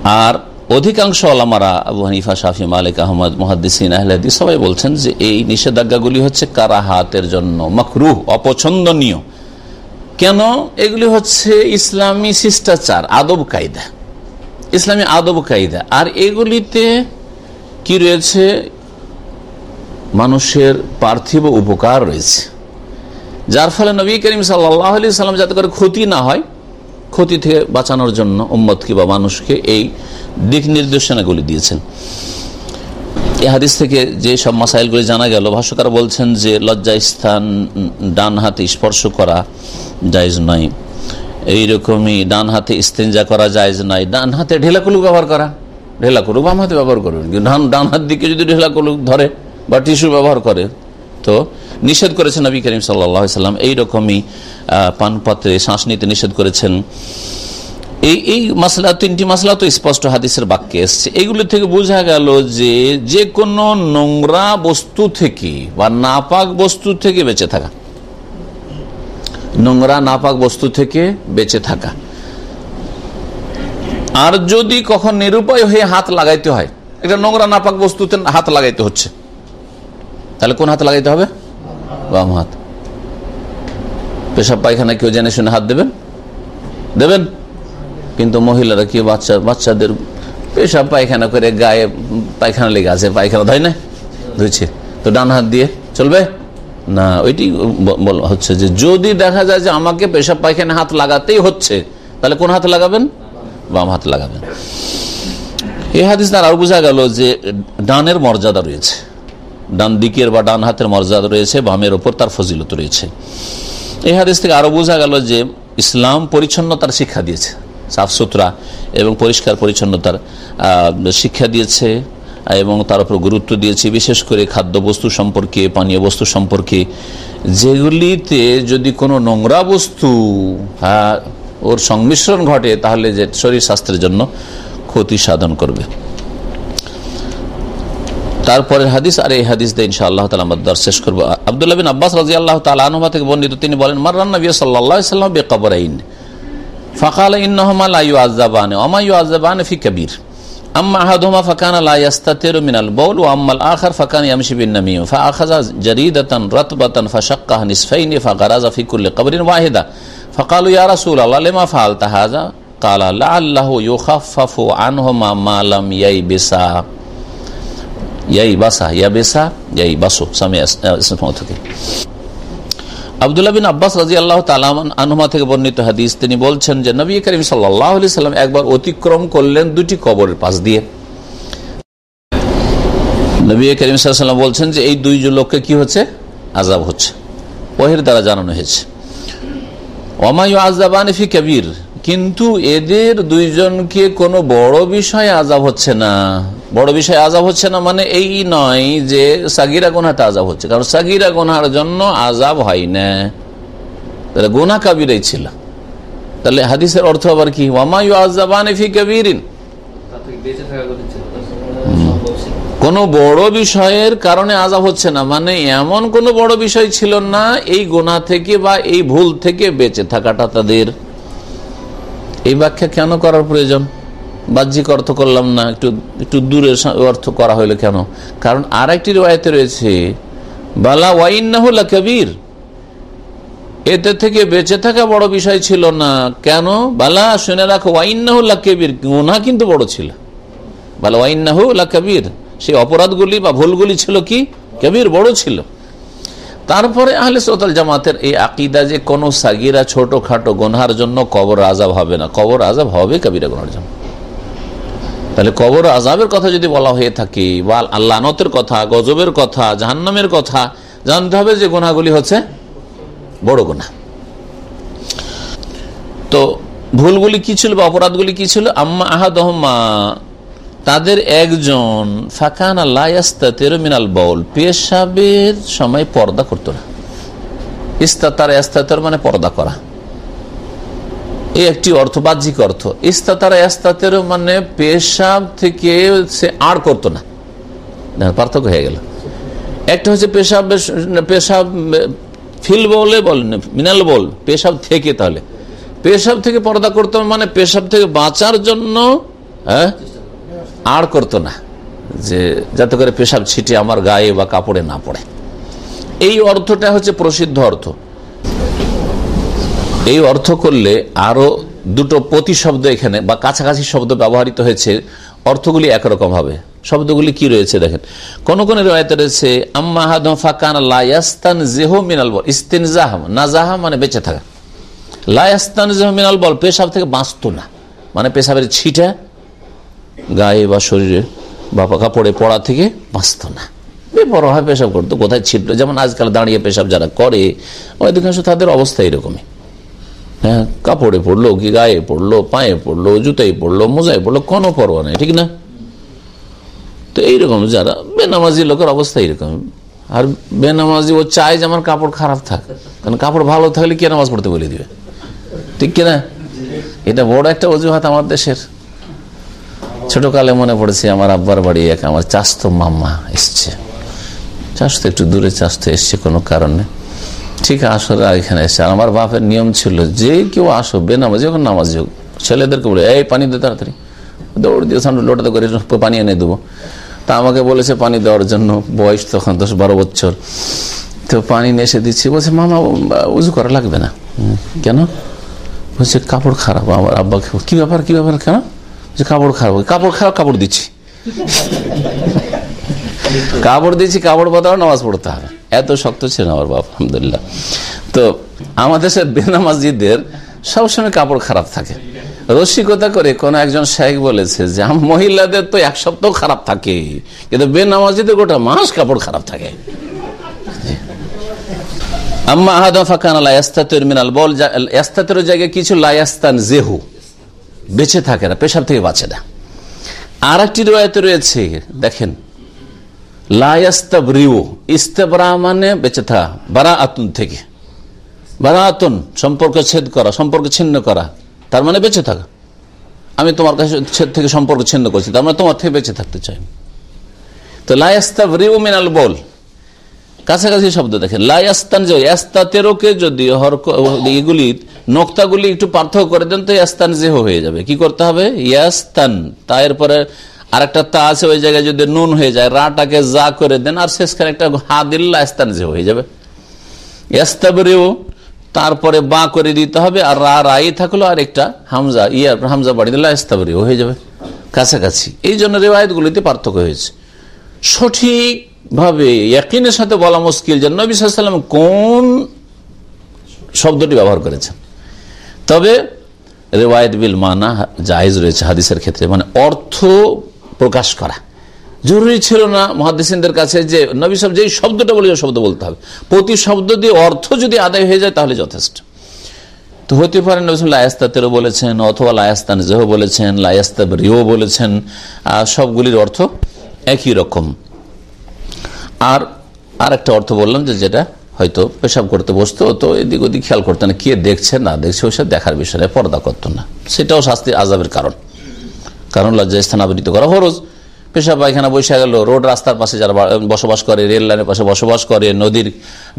আর অধিকাংশ আলামারা আবু হানিফা, শাফি, মালিক, আহমদ মহাদিসিন আহলাদি সবাই বলছেন যে এই নিষেধাজ্ঞাগুলি হচ্ছে কারাহাতের জন্য, মকরুহ, অপছন্দনীয়। কেন? এগুলি হচ্ছে ইসলামী শিষ্টাচার, আদব কায়দা। ইসলামী আদব কায়দা। আর এগুলিতে কি রয়েছে? মানুষের পার্থিব উপকার রয়েছে। যার ফলে নবী করিম সাল্লাহ সাল্লাম যাতে করে ক্ষতি না হয়, ক্ষতি থেকে বাঁচানোর জন্য উম্মতকে বা মানুষকে এই দিক নির্দেশনাগুলি দিয়েছেন। এই হাদিস থেকে যে সব মাসাইলগুলি জানা গেল, ভাষ্যকার বলছেন যে লজ্জা স্থান ডান হাতে স্পর্শ করা জায়জ নয়। এইরকমই ডান হাতে ইস্তেঞ্জা করা জায়জ নাই ডান হাতে ঢেলাকুলুক ব্যবহার করা। ঢেলাকুলুক বাম হাতে ব্যবহার করবেন। কিন্তু ডান ডান হাত দিকে যদি ঢেলাকুলুক ধরে বা টিস্যু ব্যবহার করে, তো নিষেধ করেছেন নবী করিম সাল্লাম। এইরকমই পানপাত্রে শ্বাস নিতে নিষেধ করেছেন। এই এই মাসলা, তিনটি মাসলা তো স্পষ্ট হাদিসের বাক্যে এসছে। এইগুলো থেকে বোঝা গেল যে যে কোনো নোংরা বস্তু থেকে বা নাপাক বস্তু থেকে বেঁচে থাকা। নোংরা, নাপাক বস্তু থেকে বেঁচে থাকা। আর যদি কখন নিরুপায় হয়ে হাত লাগাইতে হয়, একটা নোংরা, নাপাক বস্তুতে হাত লাগাইতে হচ্ছে, তাহলে কোন হাত লাগাইতে হবে? বাম হাত পেশাব পায়খানা কেউ জেনে শুনে হাত দেবেন? দেবেন? কিন্তু মহিলারা কি বাচ্চা, বাচ্চাদের পেশাব পায়খানা করে গায়ে পায়খানা লেগে আছে? পায়খানা ধয় না। ধুইছে তো ডান হাত দিয়ে। চলবে? না, ওইটি হচ্ছে যে যদি দেখা যায় যে আমাকে পেশাব পায়খানা হাত লাগাতেই হচ্ছে, তাহলে কোন হাত লাগাবেন? বাম হাত লাগাবেন। এই হাদিস তার আরও বোঝা গেল যে ডানের মর্যাদা রয়েছে। ডান দিকের বা ডান হাতের মর্যাদা রয়েছে, বামের ওপর তার ফজিলত রয়েছে। এই হাদিস থেকে আরও বোঝা গেল যে ইসলাম পরিচ্ছন্নতার শিক্ষা দিয়েছে, সাফ সুতরা এবং পরিষ্কার পরিচ্ছন্নতার শিক্ষা দিয়েছে এবং তার উপর গুরুত্ব দিয়েছে, বিশেষ করে খাদ্যবস্তু সম্পর্কে, পানীয় বস্তু সম্পর্কে। যেগুলিতে যদি কোনো নোংরা বস্তু ওর সংমিশ্রণ ঘটে, তাহলে যে শরীর স্বাস্থ্যের জন্য ক্ষতি সাধন করবে। তারপরে হাদিস আর এই হাদিস দিয়ে ইনশা আল্লাহ তালা আমরা দর শেষ করবো আবদুল্লাহ বিন আব্বাস রাজি আল্লাহ তালা থেকে বর্ণিত তিনি বলেন মার্রান নবী সাল্লাহ সাল্লাম বেকবরাইন ফকাল ইন্নহমা লা ইউআযাবান ওয়া মা ইউআযাবান ফি কাবীর আম্মা আহাদুহুমা ফাকানা লা ইস্তাতিরু মিনাল বাউল ওয়া আম্মাল আখার ফাকান ইয়ামশি বিন নামিম ফাআখাযা জারিদাতান রাতবাতান ফাশাক্কাহা নিসফাইন ফাগারাজা ফি কুল্লি কবরিন ওয়াহিদা فقالوا يا رسول الله لما فعلت هذا قال لعله يخفف عنهما ما لم ييبسا ইয়াই বাসা আনহুমা থেকে বর্ণিত তিনি বলছেন যে, নবী করিম সাল্লাম একবার অতিক্রম করলেন দুটি কবরের পাশ দিয়ে। নবী করিম সাল্লাম বলছেন যে, এই দুই লোককে কি হচ্ছে? আজাব হচ্ছে। ওহের দ্বারা জানানো হয়েছে। ওমায়ু আজাবানি কিন্তু এদের দুইজনকে কোনো বড় বিষয়ে আজাব হচ্ছে না। বড় বিষয় আজাব হচ্ছে না মানে এই নয় যে সাগিরা গোনাতে আজাব হচ্ছে। কারণ সাগিরা গোনার জন্য আজাব হয় না। তাহলে গোনা কাবিরাই ছিল। তাহলে হাদিসের অর্থ আবার কি? ওয়ামায়ু আজাবান ফি কোন বড় বিষয়ের কারণে আজাব হচ্ছে না। মানে এমন কোন বড় বিষয় ছিল না এই গোনা থেকে বা এই ভুল থেকে বেঁচে থাকাটা তাদের। এই ব্যাখ্যা কেন করার প্রয়োজন? বাহ্যিক অর্থ করলাম না, একটু একটু দূরের অর্থ করা হইল কেন? কারণ আর একটি রেওয়ায়তে রয়েছে, বালা ওয়াইন্নাহুল্লা কবির এতে থেকে বেঁচে থাকা বড় বিষয় ছিল না। কেন? বালা, শুনে রাখো ওয়াইন্নাহুল্লা কবির গুনা কিন্তু বড় ছিল। বালা ওয়াইন্নাহুল্লা কবির সেই অপরাধগুলি বা ভুলগুলি ছিল কি? কবির বড় ছিল। তারপরে আহলে সোতাল জামাতের এই আকিদা যে কোন সাগিরা ছোট খাটো গোনহার জন্য কবর আজাব হবে না। কবর আজাব হবে কবিরা গোনার জন্য। তাহলে কবর আজাবের কথা যদি বলা হয়ে থাকে, বা আল্লাহনতের কথা, গজবের কথা, জাহান্নামের কথা, জানতে হবে যে গোনাগুলি হচ্ছে বড় গোনা তো ভুলগুলি কি ছিল বা অপরাধগুলি কি ছিল? আম্মা আহাদহমা তাদের একজন, ফাঁকান আল্লাহ মিনাল বল পেশাবের সময় পর্দা করতো না। ইস্তাতার এস্তাতের মানে পর্দা করা। এই একটি অর্থ বাহ্যিক অর্থ। ইস্তাতার ইস্তাতের মানে পেশাব থেকে সে আড় করতো না। পার্থক্য হয়ে গেল। একটা হচ্ছে পেশাব পেশাব, ফিল বলে বলেন মিনাল বল পেশাব থেকে তাহলে। পেশাব থেকে পর্দা করতো মানে পেশাব থেকে বাঁচার জন্য হ্যাঁ? আড় করতো না যে যাতে করে পেশাব ছিটে আমার গায়ে বা কাপড়ে না পড়ে। এই অর্থটা হচ্ছে প্রসিদ্ধ অর্থ। এই অর্থ করলে আরও দুটো প্রতিশব্দ এখানে বা কাছাকাছি শব্দ ব্যবহৃত হয়েছে, অর্থগুলি একরকম হবে। শব্দগুলি কি রয়েছে দেখেন। কোন কোন রয়েতে রয়েছে লায়াস্তান মিনাল বল। মানে বেঁচে থাকা। লায়াস্তান জেহো মিনাল বল। পেশাব থেকে বাঁচত না। মানে পেশাবের ছিটা গায়ে বা শরীরে বা কাপড়ে পড়া থেকে বাঁচত না। বড় হয় পেশাব করতো, কোথায় ছিটলো যেমন আজকাল দাঁড়িয়ে পেশাব যারা করে অধিকাংশ তাদের অবস্থা এরকমই। হ্যাঁ কাপড়ে পড়ল, কি গায়ে পড়ল, পায়ে পড়ল জুতাই পড়ল, মোজায় পড়ল, কোনো পরোয়া নেই, ঠিক না? তো এইরকম যারা, বেনামাজি লোকের অবস্থা এইরকম। আর বেনামাজি, ও চায় যে আমার কাপড় খারাপ থাক, কারণ কাপড় ভালো থাকলে কে নামাজ পড়তে বলে দিবে? ঠিক কিনা? এটা বড় একটা অজুহাত আমার দেশের। ছোটকালে মনে পড়েছে আমার আব্বার বাড়ি এক, আমার চাস্তো মাম্মা এসছে। চাস্তো একটু দূরে চাস্তো এসছে কোনো কারণে। ঠিক আসলে এখানে এসছে। আর আমার বাপের নিয়ম ছিল, যে কেউ আসো বেনামাজ যখন নামাজ হোক, ছেলেদেরকে বলে, এই পানি দে তাড়াতাড়ি। দৌড় দিয়ে সামনে লোটাতে করে পানি এনে দেবো। তা আমাকে বলেছে পানি দেওয়ার জন্য, বয়স তখন দশ বারো বছর। তো পানি নিয়ে এসে দিচ্ছি। বলছে, মামা, উজু করা লাগবে না। কেন? বলছে, কাপড় খারাপ। আমার আব্বাকে কি ব্যাপার কি ব্যাপার, কেন? যে কাপড় খারাপ কাপড় খারাপ কাপড় দিচ্ছি। কাপড় দিচ্ছি, কাপড় বদলাও নামাজ পড়তে হবে। এত শক্ত ছিল আমার বাপ, আলহামদুলিল্লাহ। তো আমাদের সে বেনামাজিদের সবসময় কাপড় খারাপ থাকে। রসিকতা করে কোন একজন শেখ বলেছে যে মহিলাদের তো এক সপ্তাহ খারাপ থাকে, কিন্তু বেনামাজিদের গোটা মাস কাপড় খারাপ থাকে। আম্মা আহাদা ফাকান মিনাল বল এস্তাতের জায়গায় কিছু লায়াস্তান জেহু বেঁচে থাকে না, পেশাব থেকে বাঁচে না। আর একটি রয়েতে রয়েছে, দেখেন মানে বেঁচে থাকা বারা আতুন থেকে। বারা আতুন সম্পর্ক ছেদ করা, সম্পর্ক ছিন্ন করা, তার মানে বেঁচে থাকা। আমি তোমার কাছে ছেদ থেকে সম্পর্ক ছিন্ন করছি, তার মানে তোমার থেকে বেঁচে থাকতে চাই। তো লায়াস্তাবরিউ মিনাল বল কাছাকাছি শব্দ দেখেন লায়াস্তান যে এস্তাতেরোকে যদি এগুলি নোক্তাগুলি একটু পার্থক্য করে দেন, তো ইয়াস্তান জেহ হয়ে যাবে। কি করতে হবে? ইয়াস্তান, তা এরপরে আরেকটা তা আছে, ওই জায়গায় যদি নুন হয়ে যায়, রাটাকে যা করে দেন, আর শেষখানে একটা হা দিল্লা ইস্তান জেহ হয়ে যাবে। ইয়াস্তাবরেও তারপরে বা করে দিতে হবে, আর রা, রাই থাকল আর একটা হামজা ইয়ার হামজা বাড়ি দিল্লা ইস্তাবরেও হয়ে যাবে। কাছাকাছি। এই জন্য রেওয়ায়তগুলিতে পার্থক্য হয়েছে। সঠিক ভাবে একইনের সাথে বলা মুশকিল যে নবী সাল্লাম কোন শব্দটি ব্যবহার করেছেন। তবে রেওয়ায়ত বিল মানা জাহেজ রয়েছে হাদিসের ক্ষেত্রে মানে অর্থ প্রকাশ করা। জরুরি ছিল না মহাদিসের কাছে যে নবী সাহেব যেই শব্দটা বলে শব্দ বলতে হবে। প্রতি শব্দ দিয়ে অর্থ যদি আদায় হয়ে যায় তাহলে যথেষ্ট। তো হতে পারে লায়াস্তাতেরও বলেছেন, অথবা লায়াস্তান জেহ বলেছেন লায়াস্তাব রিও বলেছেন আর সবগুলির অর্থ একই রকম। আর আর একটা অর্থ বললাম যে যেটা হয়তো পেশাব করতে বসতো, তো এদিক ওদিক খেয়াল করতো না, কে দেখছে না দেখছে ওইসব দেখার বিষয়ে পর্দা করতো না। সেটাও শাস্তি আজাবের কারণ। কারণ লজ্জা স্থান আবৃত করা হরজ পেশাব পায়খানা বসে গেল, রোড রাস্তার পাশে যারা বসবাস করে, রেল লাইনের পাশে বসবাস করে, নদীর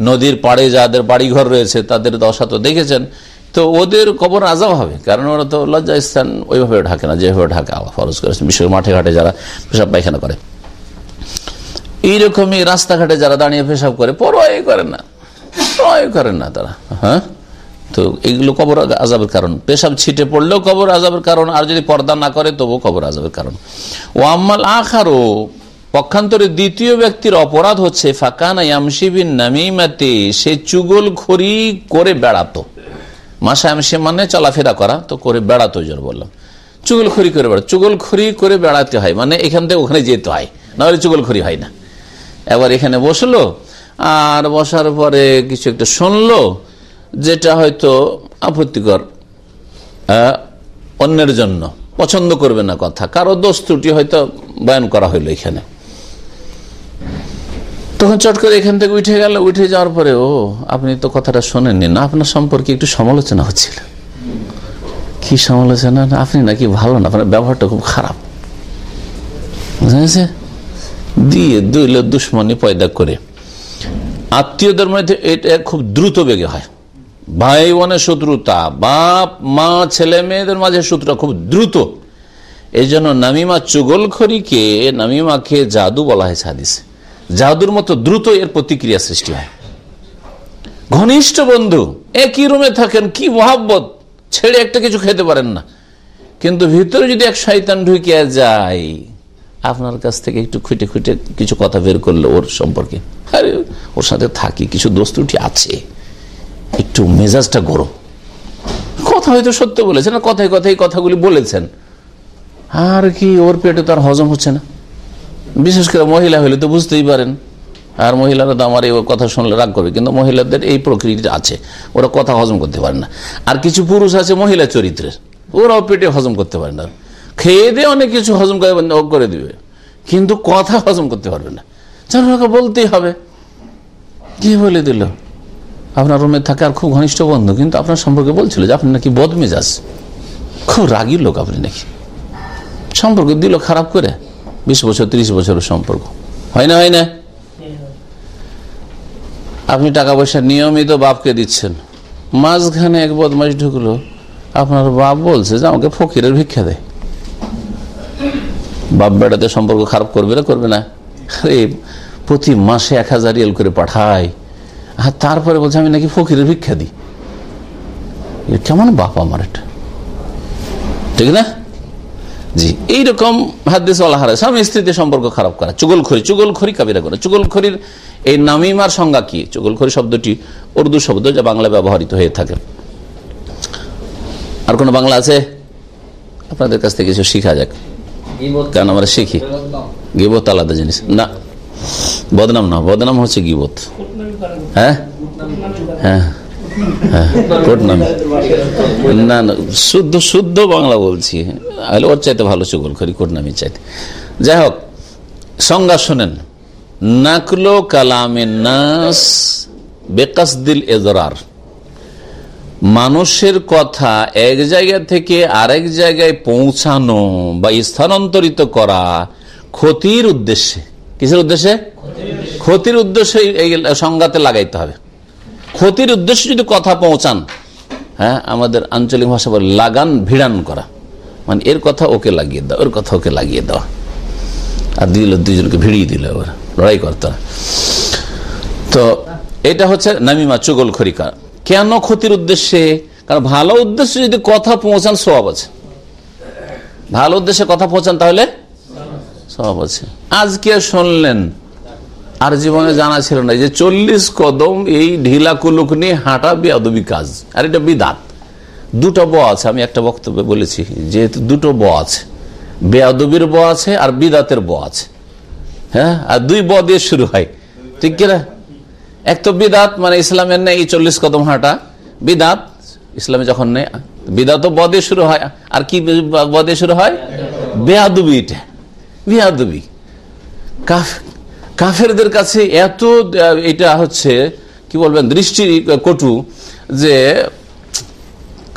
নদীর পাড়ে যাদের বাড়িঘর রয়েছে, তাদের দশা তো দেখেছেন। তো ওদের কবর আজাব হবে। কারণ ওরা তো লজ্জা স্থান ওইভাবে ঢাকে না, যেভাবে ঢাকা ফরজ করেছে বিশ্বের মাঠে ঘাটে যারা পেশাব পায়খানা করে। এইরকমই রাস্তাঘাটে যারা দাঁড়িয়ে পেশাব করে, পরোয়াই করেন না। পরোয়াই করেন না তারা হ্যাঁ? তো এগুলো কবর আজাবের কারণ। পেশাব ছিটে পড়লেও কবর আজাবের কারণ, আর যদি পর্দা না করে, তবুও কবর আজাবের কারণ। ও আম্মাল আখারও পক্ষান্তরে দ্বিতীয় ব্যক্তির অপরাধ হচ্ছে নামিমাতে, সে চুগল খড়ি করে বেড়াতো। মাসা আমসে মানে চলাফেরা করা, তো করে বেড়াতো জন্য বললাম। চুগলখড়ি করে বেড়া চুগলখড়ি করে বেড়াতে হয় মানে এখান থেকে ওখানে যেতে হয়, নাহলে চুগলখড়ি হয় না। এবার এখানে বসল, আর বসার পরে কিছু একটা শুনলো, যেটা হয়তো আপত্তিকর অন্যের জন্য। পছন্দ করবে না কথা। কারও দোষ ত্রুটি হয়তো বয়ান করা হইল এখানে। তখন চট করে এখান থেকে উঠে গেল। উঠে যাওয়ার পরে, ও, আপনি তো কথাটা শোনেননি। না, আপনার সম্পর্কে একটু সমালোচনা হচ্ছিল। কি সমালোচনা? আপনি নাকি ভালো না, আপনার ব্যবহারটা খুব খারাপ। বুঝা গেছে? দিয়ে দুইল দুশ্মনী পয়দা করে। আত্মীয়দের মধ্যে এটা খুব দ্রুত বেগে হয়। ভাই বোনের শত্রুতা, বাপ, মা, ছেলে, মেয়েদের মাঝে শত্রুতা খুব দ্রুত। এই জন্য নামিমা চুগলখড়িকে নামিমাকে জাদু বলা হয়েছে হাদিসে। জাদুর মতো দ্রুত এর প্রতিক্রিয়া সৃষ্টি হয়। ঘনিষ্ঠ বন্ধু, একই রুমে থাকেন, কি মহাব্বত? ছেড়ে একটা কিছু খেতে পারেন না। কিন্তু ভিতরে যদি এক শয়তান ঢুকিয়া যায় আপনার কাছ থেকে একটু খুঁটে খুঁটে কিছু কথা বের করল ওর সম্পর্কে। আরে, ওর সাথে থাকি, কিছু দোস্তুটি আছে। একটু মেজাজটা গরম কথা হয়তো সত্য বলেছেন আর কথায় কথায় কথাগুলি বলেছেন। আর কি, ওর পেটে তো আর হজম হচ্ছে না। বিশেষ করে মহিলা হলে তো বুঝতেই পারেন। আর মহিলারা তো আমার এই কথা শুনলে রাগ করবে কিন্তু মহিলাদের এই প্রকৃতি আছে। ওরা কথা হজম করতে পারে না। আর কিছু পুরুষ আছে মহিলা চরিত্রের। ওরাও পেটে হজম করতে পারে না। খেয়ে দিয়ে অনেক কিছু হজম করে করে দিবে। কিন্তু কথা হজম করতে পারবে না। ওকে বলতেই হবে। কি বলে দিল? আপনার রুমে থাকে আর খুব ঘনিষ্ঠ বন্ধু, কিন্তু আপনার সম্পর্কে বলছিল যে আপনি নাকি বদমেজাজ। খুব রাগি লোক আপনি নাকি। সম্পর্ক দিল খারাপ করে। বিশ বছর, ত্রিশ বছরের সম্পর্ক। হয় না হয় না? আপনি টাকা পয়সা নিয়মিত বাপকে দিচ্ছেন। মাঝখানে এক বদমাস ঢুকলো। আপনার বাপ বলছে যে আমাকে ফকিরের ভিক্ষা দেয়। বাপ বেড়াতে সম্পর্ক খারাপ করবে না করবে না। আরে, প্রতি মাসে এক হাজার রিয়েল করে পাঠায়। আর তারপরে বলছে, আমি নাকি ফকিরের ভিক্ষা দিই। কেমন বাপ আমার এটা? ঠিক না? জি, এইরকম হাদিস আল্লাহ স্বামী স্ত্রীতে সম্পর্ক খারাপ করা। চুগলখড়ি চুগলখড়ি কাবিরা করা। চুগলখড়ির এই নামিমার সংজ্ঞা কি? চুগলখড়ি শব্দটি উর্দু শব্দ যা বাংলা ব্যবহৃত হয়ে থাকে। আর কোন বাংলা আছে? আপনাদের কাছ থেকে কিছু শিখা যাক। কেন আমরা শিখি। গিবত আলাদা জিনিস। না। বদনাম না। বদনাম হচ্ছে গিবত। হ্যাঁ? হ্যাঁ। হ্যাঁ। না না। শুদ্ধ শুদ্ধ বাংলা বলছি। ওর চাইতে ভালো চাইতে। যাই হোক, সংজ্ঞা শোনেন। নাকলো কালামে নাস বেকাস দিল এজরার। মানুষের কথা এক জায়গা থেকে আরেক জায়গায় পৌঁছানো বা স্থানান্তরিত করা ক্ষতির উদ্দেশ্যে। কিসের উদ্দেশ্যে? ক্ষতির উদ্দেশ্যে এই সংজ্ঞাতে লাগাইতে হবে। ক্ষতির উদ্দেশ্যে যদি কথা পৌঁছান হ্যাঁ আমাদের আঞ্চলিক ভাষা বলে লাগান ভিড়ান করা। মানে এর কথা ওকে লাগিয়ে দাও, ওর কথা ওকে লাগিয়ে দেওয়া আর দিল দুইজনকে ভিড়িয়ে দিল ওরা লড়াই করতে তো এটা হচ্ছে নামিমা চুগল খরিকা কেন ক্ষতির উদ্দেশ্যে? কারণ ভালো উদ্দেশ্যে যদি কথা পৌঁছান সব আছে। ভালো উদ্দেশ্যে কথা পৌঁছান, তাহলে সব আছে। আজকে শুনলেন, আর জীবনে জানা ছিল না যে চল্লিশ কদম এই ঢিলা কুলুক নিয়ে হাঁটা বেয়াদবি কাজ। আর এটা বিদাত। দুটো ব আছে, আমি একটা বক্তব্যে বলেছি যেহেতু দুটো ব আছে। বেয়াদবির ব আছে, আর বিদাতের ব আছে। হ্যাঁ? আর দুই ব দিয়ে শুরু হয়। ঠিক কিনা? এক তো বিদাত মানে ইসলামের নেই চল্লিশ কদম হাঁটা। বিদাত, ইসলামে যখন নেই বিদাত ব দিয়ে শুরু হয়। আর কি বদে শুরু হয়? বেয়াদবি এটা। বেয়াদবি। কাফ, কাফেরদের কাছে এত, এটা হচ্ছে, কি বলবেন, দৃষ্টি কটু যে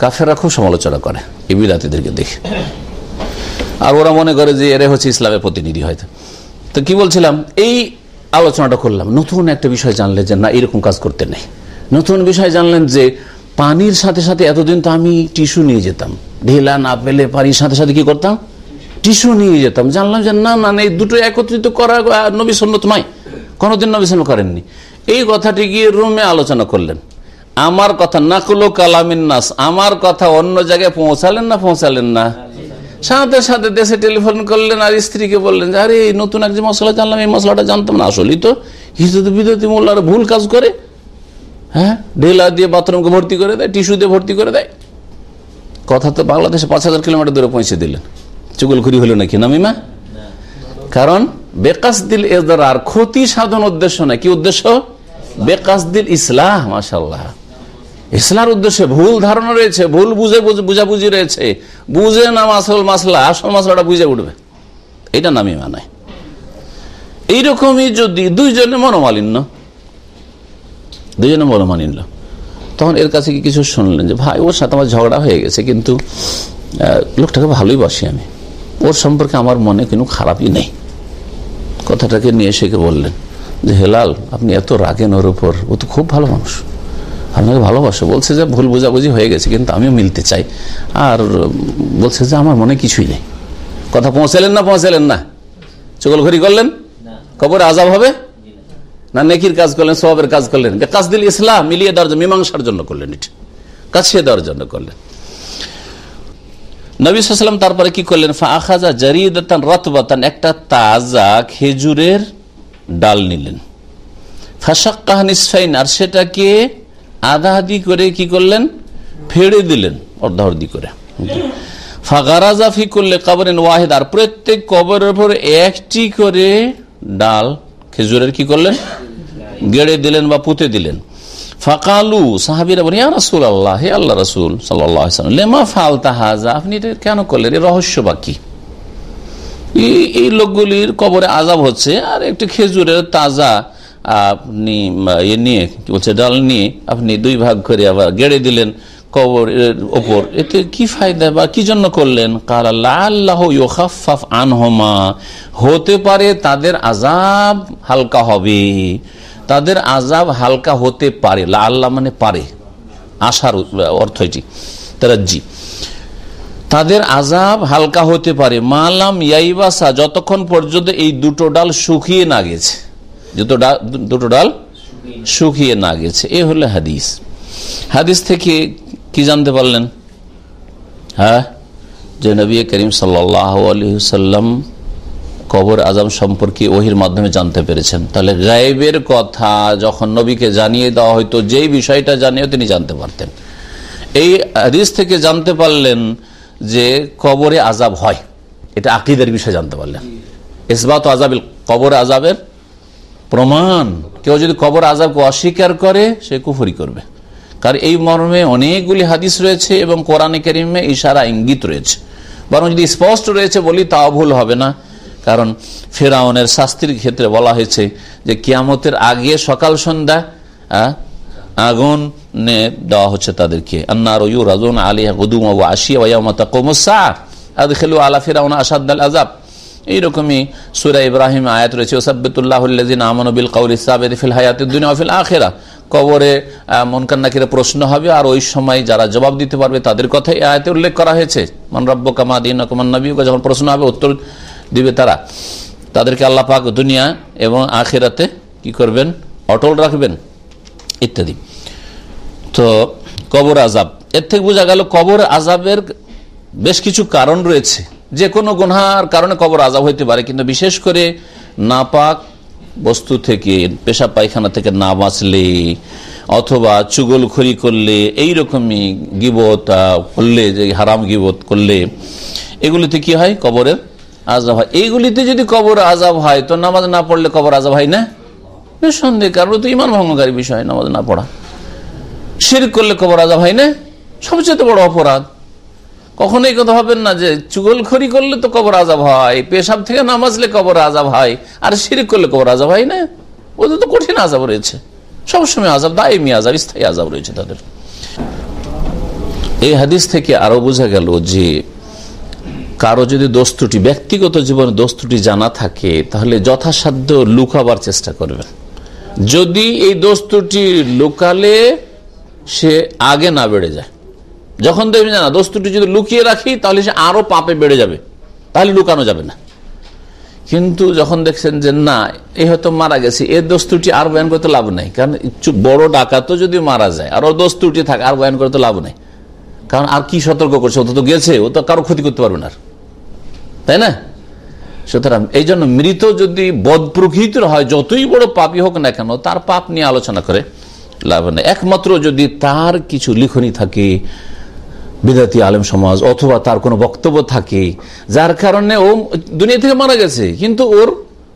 কাফেররা খুব সমালোচনা করে এই বিলাতিদেরকে দেখে। আর ওরা মনে করে যে এরা হচ্ছে ইসলামের প্রতিনিধি হয়তো। তো কি বলছিলাম? এই আলোচনাটা করলাম। নতুন একটা বিষয় জানলেন যে না, এরকম কাজ করতে নেই। নতুন বিষয় জানলেন যে, পানির সাথে সাথে এতদিন তো আমি টিস্যু নিয়ে যেতাম। ঢেলা না পেলে পানির সাথে সাথে কি করতাম? টিস্যু নিয়ে যেতাম। জানলাম যে না না এই দুটো একত্রিত করা নবী সন্ন্যত নয়। কোনোদিন নবী সন্ন্য করেননি। এই কথাটি গিয়ে রুমে আলোচনা করলেন। আমার কথা, নাকলো কালামিন নাস, আমার কথা অন্য জায়গায় পৌঁছালেন না পৌঁছালেন না? সাথে সাথে দেশে টেলিফোন করলেন আর স্ত্রীকে বললেন যে, আরে, এই নতুন এক যে মশলা জানলাম, এই মশলাটা জানতাম না। আসলেই তো হিজত বিদতি মোল্লারা ভুল কাজ করে। হ্যাঁ? ঢেলা দিয়ে বাথরুমকে ভর্তি করে দেয় টিস্যু দিয়ে ভর্তি করে দেয়। কথা তো বাংলাদেশে পাঁচ হাজার কিলোমিটার দূরে পৌঁছে দিলেন। চুগলখুরি হলো নাকি নামিমা কারণ বেকাস দিল আর ক্ষতি সাধন উদ্দেশ্য না কি উদ্দেশ্য? বেকাস দিল ইসলাম মাসাল্লাহ ইসলার উদ্দেশ্যে ভুল ধারণা রয়েছে, ভুল বুঝে বুঝাবুঝি রয়েছে। বুঝে না আসল মাসলা, আসল মাসলাটা বুঝে উঠবে। এটা নামি মানায় এইরকমই যদি দুইজনে মনোমালিন্য দুজনে মনোমালিন্য, তখন এর কাছে কি কিছু শুনলেন যে, ভাই, ওর সাথে আমার ঝগড়া হয়ে গেছে, কিন্তু লোকটাকে ভালোই বাসি আমি। ওর সম্পর্কে আমার মনে কোনো খারাপই নেই। কথাটাকে নিয়ে এসে বললেন যে, হেলাল, আপনি এত রাগেন ওর উপর, ও তো খুব ভালো মানুষ। আপনাকে ভালোবাসো বলছে যে ভুল বোঝাবুঝি হয়ে গেছে কিন্তু আমিও মিলতে চাই। আর বলছে যে আমার মনে কিছুই নেই। কথা পৌঁছালেন না পৌঁছালেন না? ঘড়ি করলেন? কবর আজাব হবে? না নেকির কাজ করলেন সবের কাজ করলেন? কাজ দিল ইসলাম মিলিয়ে দেওয়ার জন্য মীমাংসার জন্য করলেন এটা। কাছিয়ে দেওয়ার জন্য করলেন। নবীলাম তারপরে কি করলেন? আখাজা জারিদান রতবাতান একটা তাজা খেজুরের ডাল নিলেন। আর সেটাকে আধা আধি করে কি করলেন? ফেড়ে দিলেন অর্ধাহর্দি করে। ফাগারাজাফি করলে কবরেন ওয়াহেদ, আর প্রত্যেক কবরের উপর একটি করে ডাল খেজুরের কি করলেন? গেড়ে দিলেন বা পুঁতে দিলেন। ফাকালু, সাহাবিরা বলেন রাসুল আল্লাহ হে আল্লাহ রসুল সাল্লাম, লেমা ফাল তাহাজা আপনি এটা কেন করলেন? রহস্য বাকি এই লোকগুলির কবরে আজাব হচ্ছে, আর একটু খেজুরের তাজা আপনি ইয়ে নিয়ে বলছে ডাল নিয়ে আপনি দুই ভাগ করে আবার গেড়ে দিলেন কবরের ওপর। এতে কি ফায়দা বা কি জন্য করলেন? কাল আল্লাহ আনহমা। হতে পারে তাদের আজাব হালকা হবে। তাদের আজাব হালকা হতে পারে। আল্লাহ মানে পারে। আশার অর্থ এটি। তারা জি তাদের আজাব হালকা হতে পারে। মালাম ইয়াইবাসা, যতক্ষণ পর্যন্ত এই দুটো ডাল শুকিয়ে না গেছে। দুটো ডাল দুটো ডাল শুকিয়ে না গেছে। এ হলো হাদিস। হাদিস থেকে কি জানতে পারলেন? হ্যাঁ? যে নবী করিম সাল্লাম কবর আজম সম্পর্কে ওহির মাধ্যমে জানতে পেরেছেন। তাহলে গায়েবের কথা যখন নবীকে জানিয়ে দেওয়া হয়তো যেই বিষয়টা জানিয়ে তিনি জানতে পারতেন। এই হাদিস থেকে জানতে পারলেন যে কবরে আজাব হয়। এটা আকিদের বিষয়ে জানতে পারলেন। ইসবাত আজাবিল কবর আজাবের প্রমাণ। কেউ যদি কবর আজাবকে অস্বীকার করে, সে কুফরি করবে। কারণ এই মর্মে অনেকগুলি হাদিস রয়েছে এবং কোরআনে কেরিমে ইশারা, ইঙ্গিত রয়েছে। বরং যদি স্পষ্ট রয়েছে বলি, তাও ভুল হবে না। কারণ ফেরাউনের শাস্তির ক্ষেত্রে বলা হয়েছে যে, কিয়ামতের আগে সকাল সন্ধ্যা আগুন দেওয়া হচ্ছে তাদেরকে। আন্নার রাজন আলিয়া গুদুম আশিয়া কোমসা আদ খেলু আলা ফেরাউন আসাদ আজাব এইরকমই সুরা ইব্রাহিম আয়াত রয়েছে ওসাবিতুল্লাহিন আমনবিল কৌল ইসাবেদ ফিল হায়াতুদ্দিন আফিল আখেরা। কবরে মনকান্নাকিরা প্রশ্ন হবে, আর ওই সময় যারা জবাব দিতে পারবে তাদের কথাই আয়াতে উল্লেখ করা হয়েছে। মান রব্য কামাদিন কমান নবী যখন প্রশ্ন হবে, উত্তর দিবে তারা। তাদেরকে আল্লাহ পাক দুনিয়া এবং আখেরাতে কি করবেন? অটল রাখবেন, ইত্যাদি। তো কবর আজাব এর থেকে বোঝা গেল কবর আজাবের বেশ কিছু কারণ রয়েছে। যে কোনো গুনহার কারণে কবর আজাব হইতে পারে, কিন্তু বিশেষ করে নাপাক বস্তু থেকে পেশা পায়খানা থেকে না বাঁচলে অথবা চুগলখড়ি করলে এই রকমই গিবত করলে, যে হারাম গিবত করলে, এগুলিতে কি হয়? কবরের আজাব হয়। এইগুলিতে যদি কবর আজাব হয়, তো নামাজ না পড়লে কবর আজাব হয় না? নিঃসন্দেহ কারণ তো ইমান ভঙ্গকারী বিষয়, নামাজ না পড়া। শির করলে কবর আজাব হয় না? সবচেয়ে বড় অপরাধ। কখনো এই কথা ভাবেন না যে চুগলখড়ি করলে তো কবর আজাব হয়, পেশাব থেকে নামাজলে কবর আজাব হয়, আর শিরিক করলে কবর আজাব হয় না? ওদের তো কঠিন আজাব রয়েছে। সবসময় আজাব, দায়মি আজাব, স্থায়ী আজাব রয়েছে তাদের। এই হাদিস থেকে আরও বোঝা গেল যে কারও যদি দোস্তুটি ব্যক্তিগত জীবনে দোস্তুটি জানা থাকে, তাহলে যথাসাধ্য লুকাবার চেষ্টা করবেন। যদি এই দোস্তুটি লুকালে সে আগে না বেড়ে যায়। যখন দেখবেন না দোস্তুটি যদি লুকিয়ে রাখি, তাহলে সে আরও পাপে বেড়ে যাবে। তাহলে লুকানো যাবে না। কিন্তু যখন দেখছেন যে না, এ হয়তো মারা গেছে, এর দোস্তুটি আর বয়ান করতে লাভ নাই। কারণ বড় ডাকাতও যদি মারা যায়, আর ওর দোস্তুটি থাকে, আর বয়ান করতে লাভ নাই। কারণ আর কি সতর্ক করছে? ও তো গেছে, ও তো কারও ক্ষতি করতে পারবে না তাই না? সুতরাং এই জন্য মৃত যদি বদ প্রকৃতির হয়, যতই বড় পাপই হোক না কেন, তার পাপ নিয়ে আলোচনা করে লাভ নেই। একমাত্র যদি তার কিছু লিখনি থাকে বিদাতি আলেম সমাজ অথবা তার কোনো বক্তব্য থাকে, যার কারণে ও দুনিয়া থেকে মারা গেছে, কিন্তু ওর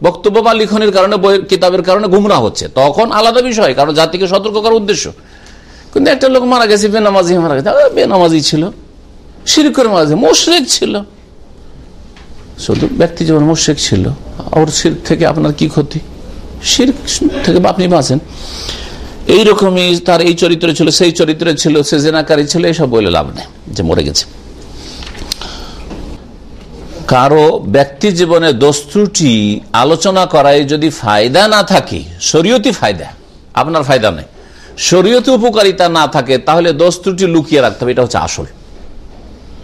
বক্তব্য বা লিখনের কারণে, বইয়ের, কিতাবের কারণে গুমরা হচ্ছে। তখন আলাদা বিষয়, কারণ জাতিকে সতর্ক করার উদ্দেশ্য। কিন্তু একটা লোক মারা গেছে, বেনামাজি মারা গেছে। বেনামাজি ছিল শির করে মারা গেছে মোশরেক ছিল। শুধু ব্যক্তি যেমন মোশেক ছিল। ওর শির থেকে আপনার কি ক্ষতি? শির থেকে আপনি বাঁচেন। এইরকমই তার এই চরিত্রে ছিল, সেই চরিত্রে ছিল, সে জেনাকারী ছিল এইসব বলে লাভ নেই যে মরে গেছে। কারও ব্যক্তি জীবনে দস্তুটি আলোচনা করায় যদি ফায়দা না থাকে শরীয়তি ফায়দা, আপনার ফায়দা নেই। শরীয়তি উপকারিতা না থাকে, তাহলে দস্তুটি লুকিয়ে রাখতে হবে, এটা হচ্ছে আসল।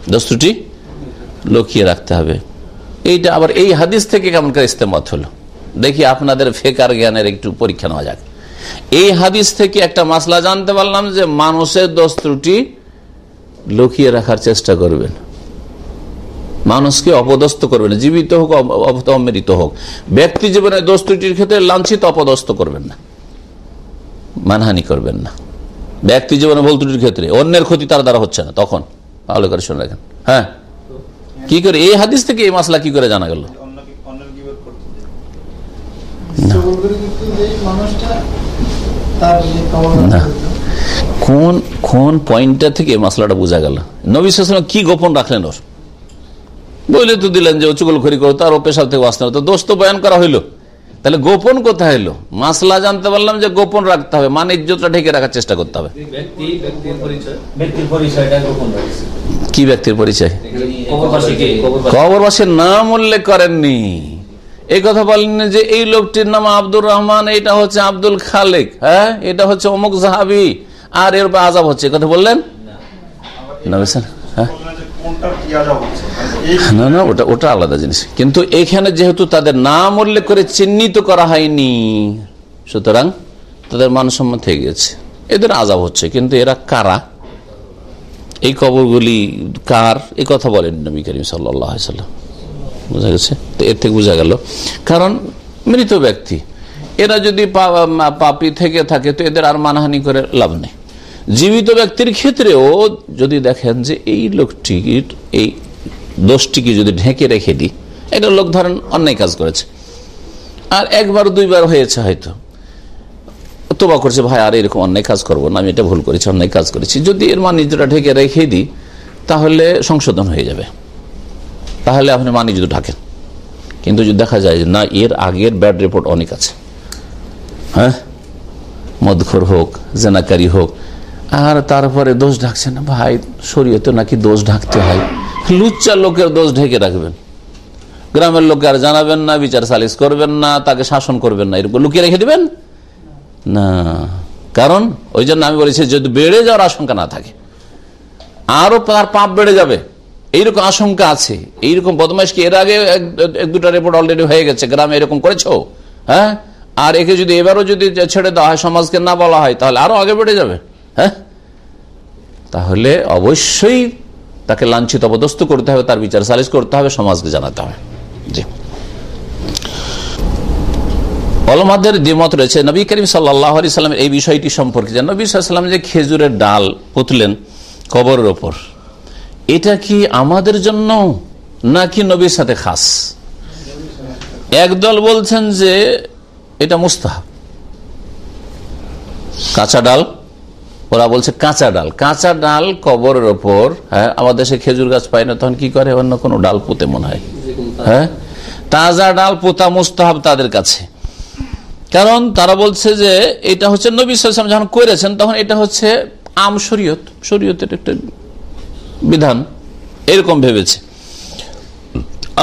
দস্তুটি লুকিয়ে রাখতে হবে। এইটা আবার এই হাদিস থেকে কেমন করে ইস্তেমত হলো? দেখি আপনাদের ফেকার জ্ঞানের একটু পরীক্ষা নেওয়া যাক। এই হাদিস থেকে একটা মাসলা জানতে পারলাম যে মানুষের দোষ ত্রুটি লুকিয়ে রাখার চেষ্টা করবেন। মানুষকে অপদস্থ করবেন জীবিত হোক অমৃত হোক। ব্যক্তি জীবনে দোষ ত্রুটির ক্ষেত্রে লাঞ্ছিত অপদস্থ করবেন না। মানহানি করবেন না। ব্যক্তি জীবনে ভুল ত্রুটির ক্ষেত্রে অন্যের ক্ষতি তার দ্বারা হচ্ছে না তখন। ভালো করে শুনে রাখেন। হ্যাঁ? কি করে? এই হাদিস থেকে এই মাসলা কি করে জানা গেল? কোন কোন পয়েন্টটা থেকে মশলাটা বোঝা গেল? নবী কি গোপন রাখলেন ওর? বলে তো দিলেন যে চুগল খড়ি করো তার ও পেশাব থেকে বাঁচতে তো দোষ তো বয়ান করা হইল। তাহলে গোপন কোথায় হইল? মাসলা জানতে পারলাম যে গোপন রাখতে হবে মানে ইজ্জতটা ঢেকে রাখার চেষ্টা করতে হবে। কি ব্যক্তির পরিচয়? কবরবাসীর নাম উল্লেখ করেননি। এই কথা বলেন যে এই লোকটির নাম আব্দুর রহমান, এটা হচ্ছে আব্দুল খালেক হ্যাঁ? এটা হচ্ছে অমুক জাহাবি আর এর আজাব হচ্ছে কথা বললেন? হ্যাঁ? না না, ওটা ওটা আলাদা জিনিস। কিন্তু এখানে যেহেতু তাদের নাম উল্লেখ করে চিহ্নিত করা হয়নি, সুতরাং তাদের মানসম্মত থেকে গেছে এদের আজাব হচ্ছে, কিন্তু এরা কারা? এই কবরগুলি কার? এ কথা বলেন নবী করিম সাল্লাম বোঝা গেছে? তো এর থেকে বোঝা গেল। কারণ মৃত ব্যক্তি, এরা যদি পাপি থেকে থাকে, তো এদের আর মানহানি করে লাভ নেই। জীবিত ব্যক্তির ক্ষেত্রেও যদি দেখেন যে এই লোকটির এই দোষটিকে যদি ঢেকে রেখে দিই এটা লোক ধরেন অন্যায় কাজ করেছে। আর একবার, দুইবার হয়েছে হয়তো। তোবা করছে, ভাই, আর এরকম অন্যায় কাজ করব না, আমি এটা ভুল করেছি, অন্যায় কাজ করেছি। যদি এর নিজটা ঢেকে রেখে দিই, তাহলে সংশোধন হয়ে যাবে। তাহলে আপনি মানি যদি ঢাকেন। কিন্তু যদি দেখা যায় না, এর আগের ব্যাড রিপোর্ট অনেক আছে। হ্যাঁ? মদখর হোক, জেনাকারি হোক, আর তারপরে দোষ ঢাকছে না। ভাই, শরীয়তে নাকি দোষ ঢাকতে হয়। লুচ্চা লোকের দোষ ঢেকে রাখবেন। গ্রামের লোককে আর জানাবেন না, বিচার সালিস করবেন না, তাকে শাসন করবেন না। এরকম লুকিয়ে রেখে দেবেন? না। কারণ, ওই জন্য আমি বলেছি, যদি বেড়ে যাওয়ার আশঙ্কা না থাকে, আরও তার পাপ বেড়ে যাবে। এইরকম আশঙ্কা আছে, এইরকম বদমাইশ কি? এর আগে এক দুটা রিপোর্ট অলরেডি হয়ে গেছে, গ্রামে এরকম করেছ? হ্যাঁ? আর একে যদি এবারও যদি ছেড়ে দেওয়া হয়, সমাজকে না বলা হয়, তাহলে আরও আগে বেড়ে যাবে হ্যাঁ? তাহলে অবশ্যই তাকে লাঞ্ছিত অবদস্ত করতে হবে, তার বিচার সালিস করতে হবে, সমাজকে জানাতে হবে। জি। অলমাদের দ্বিমত রয়েছে, নবী করিম সাল্লাহ এই বিষয়টি সম্পর্কে, যে নবী সাল্লাম যে খেজুরের ডাল পুতলেন কবরের ওপর এটা কি আমাদের জন্য নাকি নবীর সাথে খাস? একদল বলছেন যে এটা মুস্তাহাব। কাঁচা ডাল, ওরা বলছে কাঁচা ডাল। কাঁচা ডাল কবরের ওপর হ্যাঁ আমাদের সে খেজুর গাছ পায় না, তখন কি করে? অন্য কোনো ডাল পুঁতে মনে হয়। হ্যাঁ তাজা ডাল পোতা মুস্তাহাব তাদের কাছে। কারণ তারা বলছে যে এটা হচ্ছে নবী সালাম যখন করেছেন, তখন এটা হচ্ছে আম শরীয়ত। শরীয়তের একটা বিধান, এরকম ভেবেছে।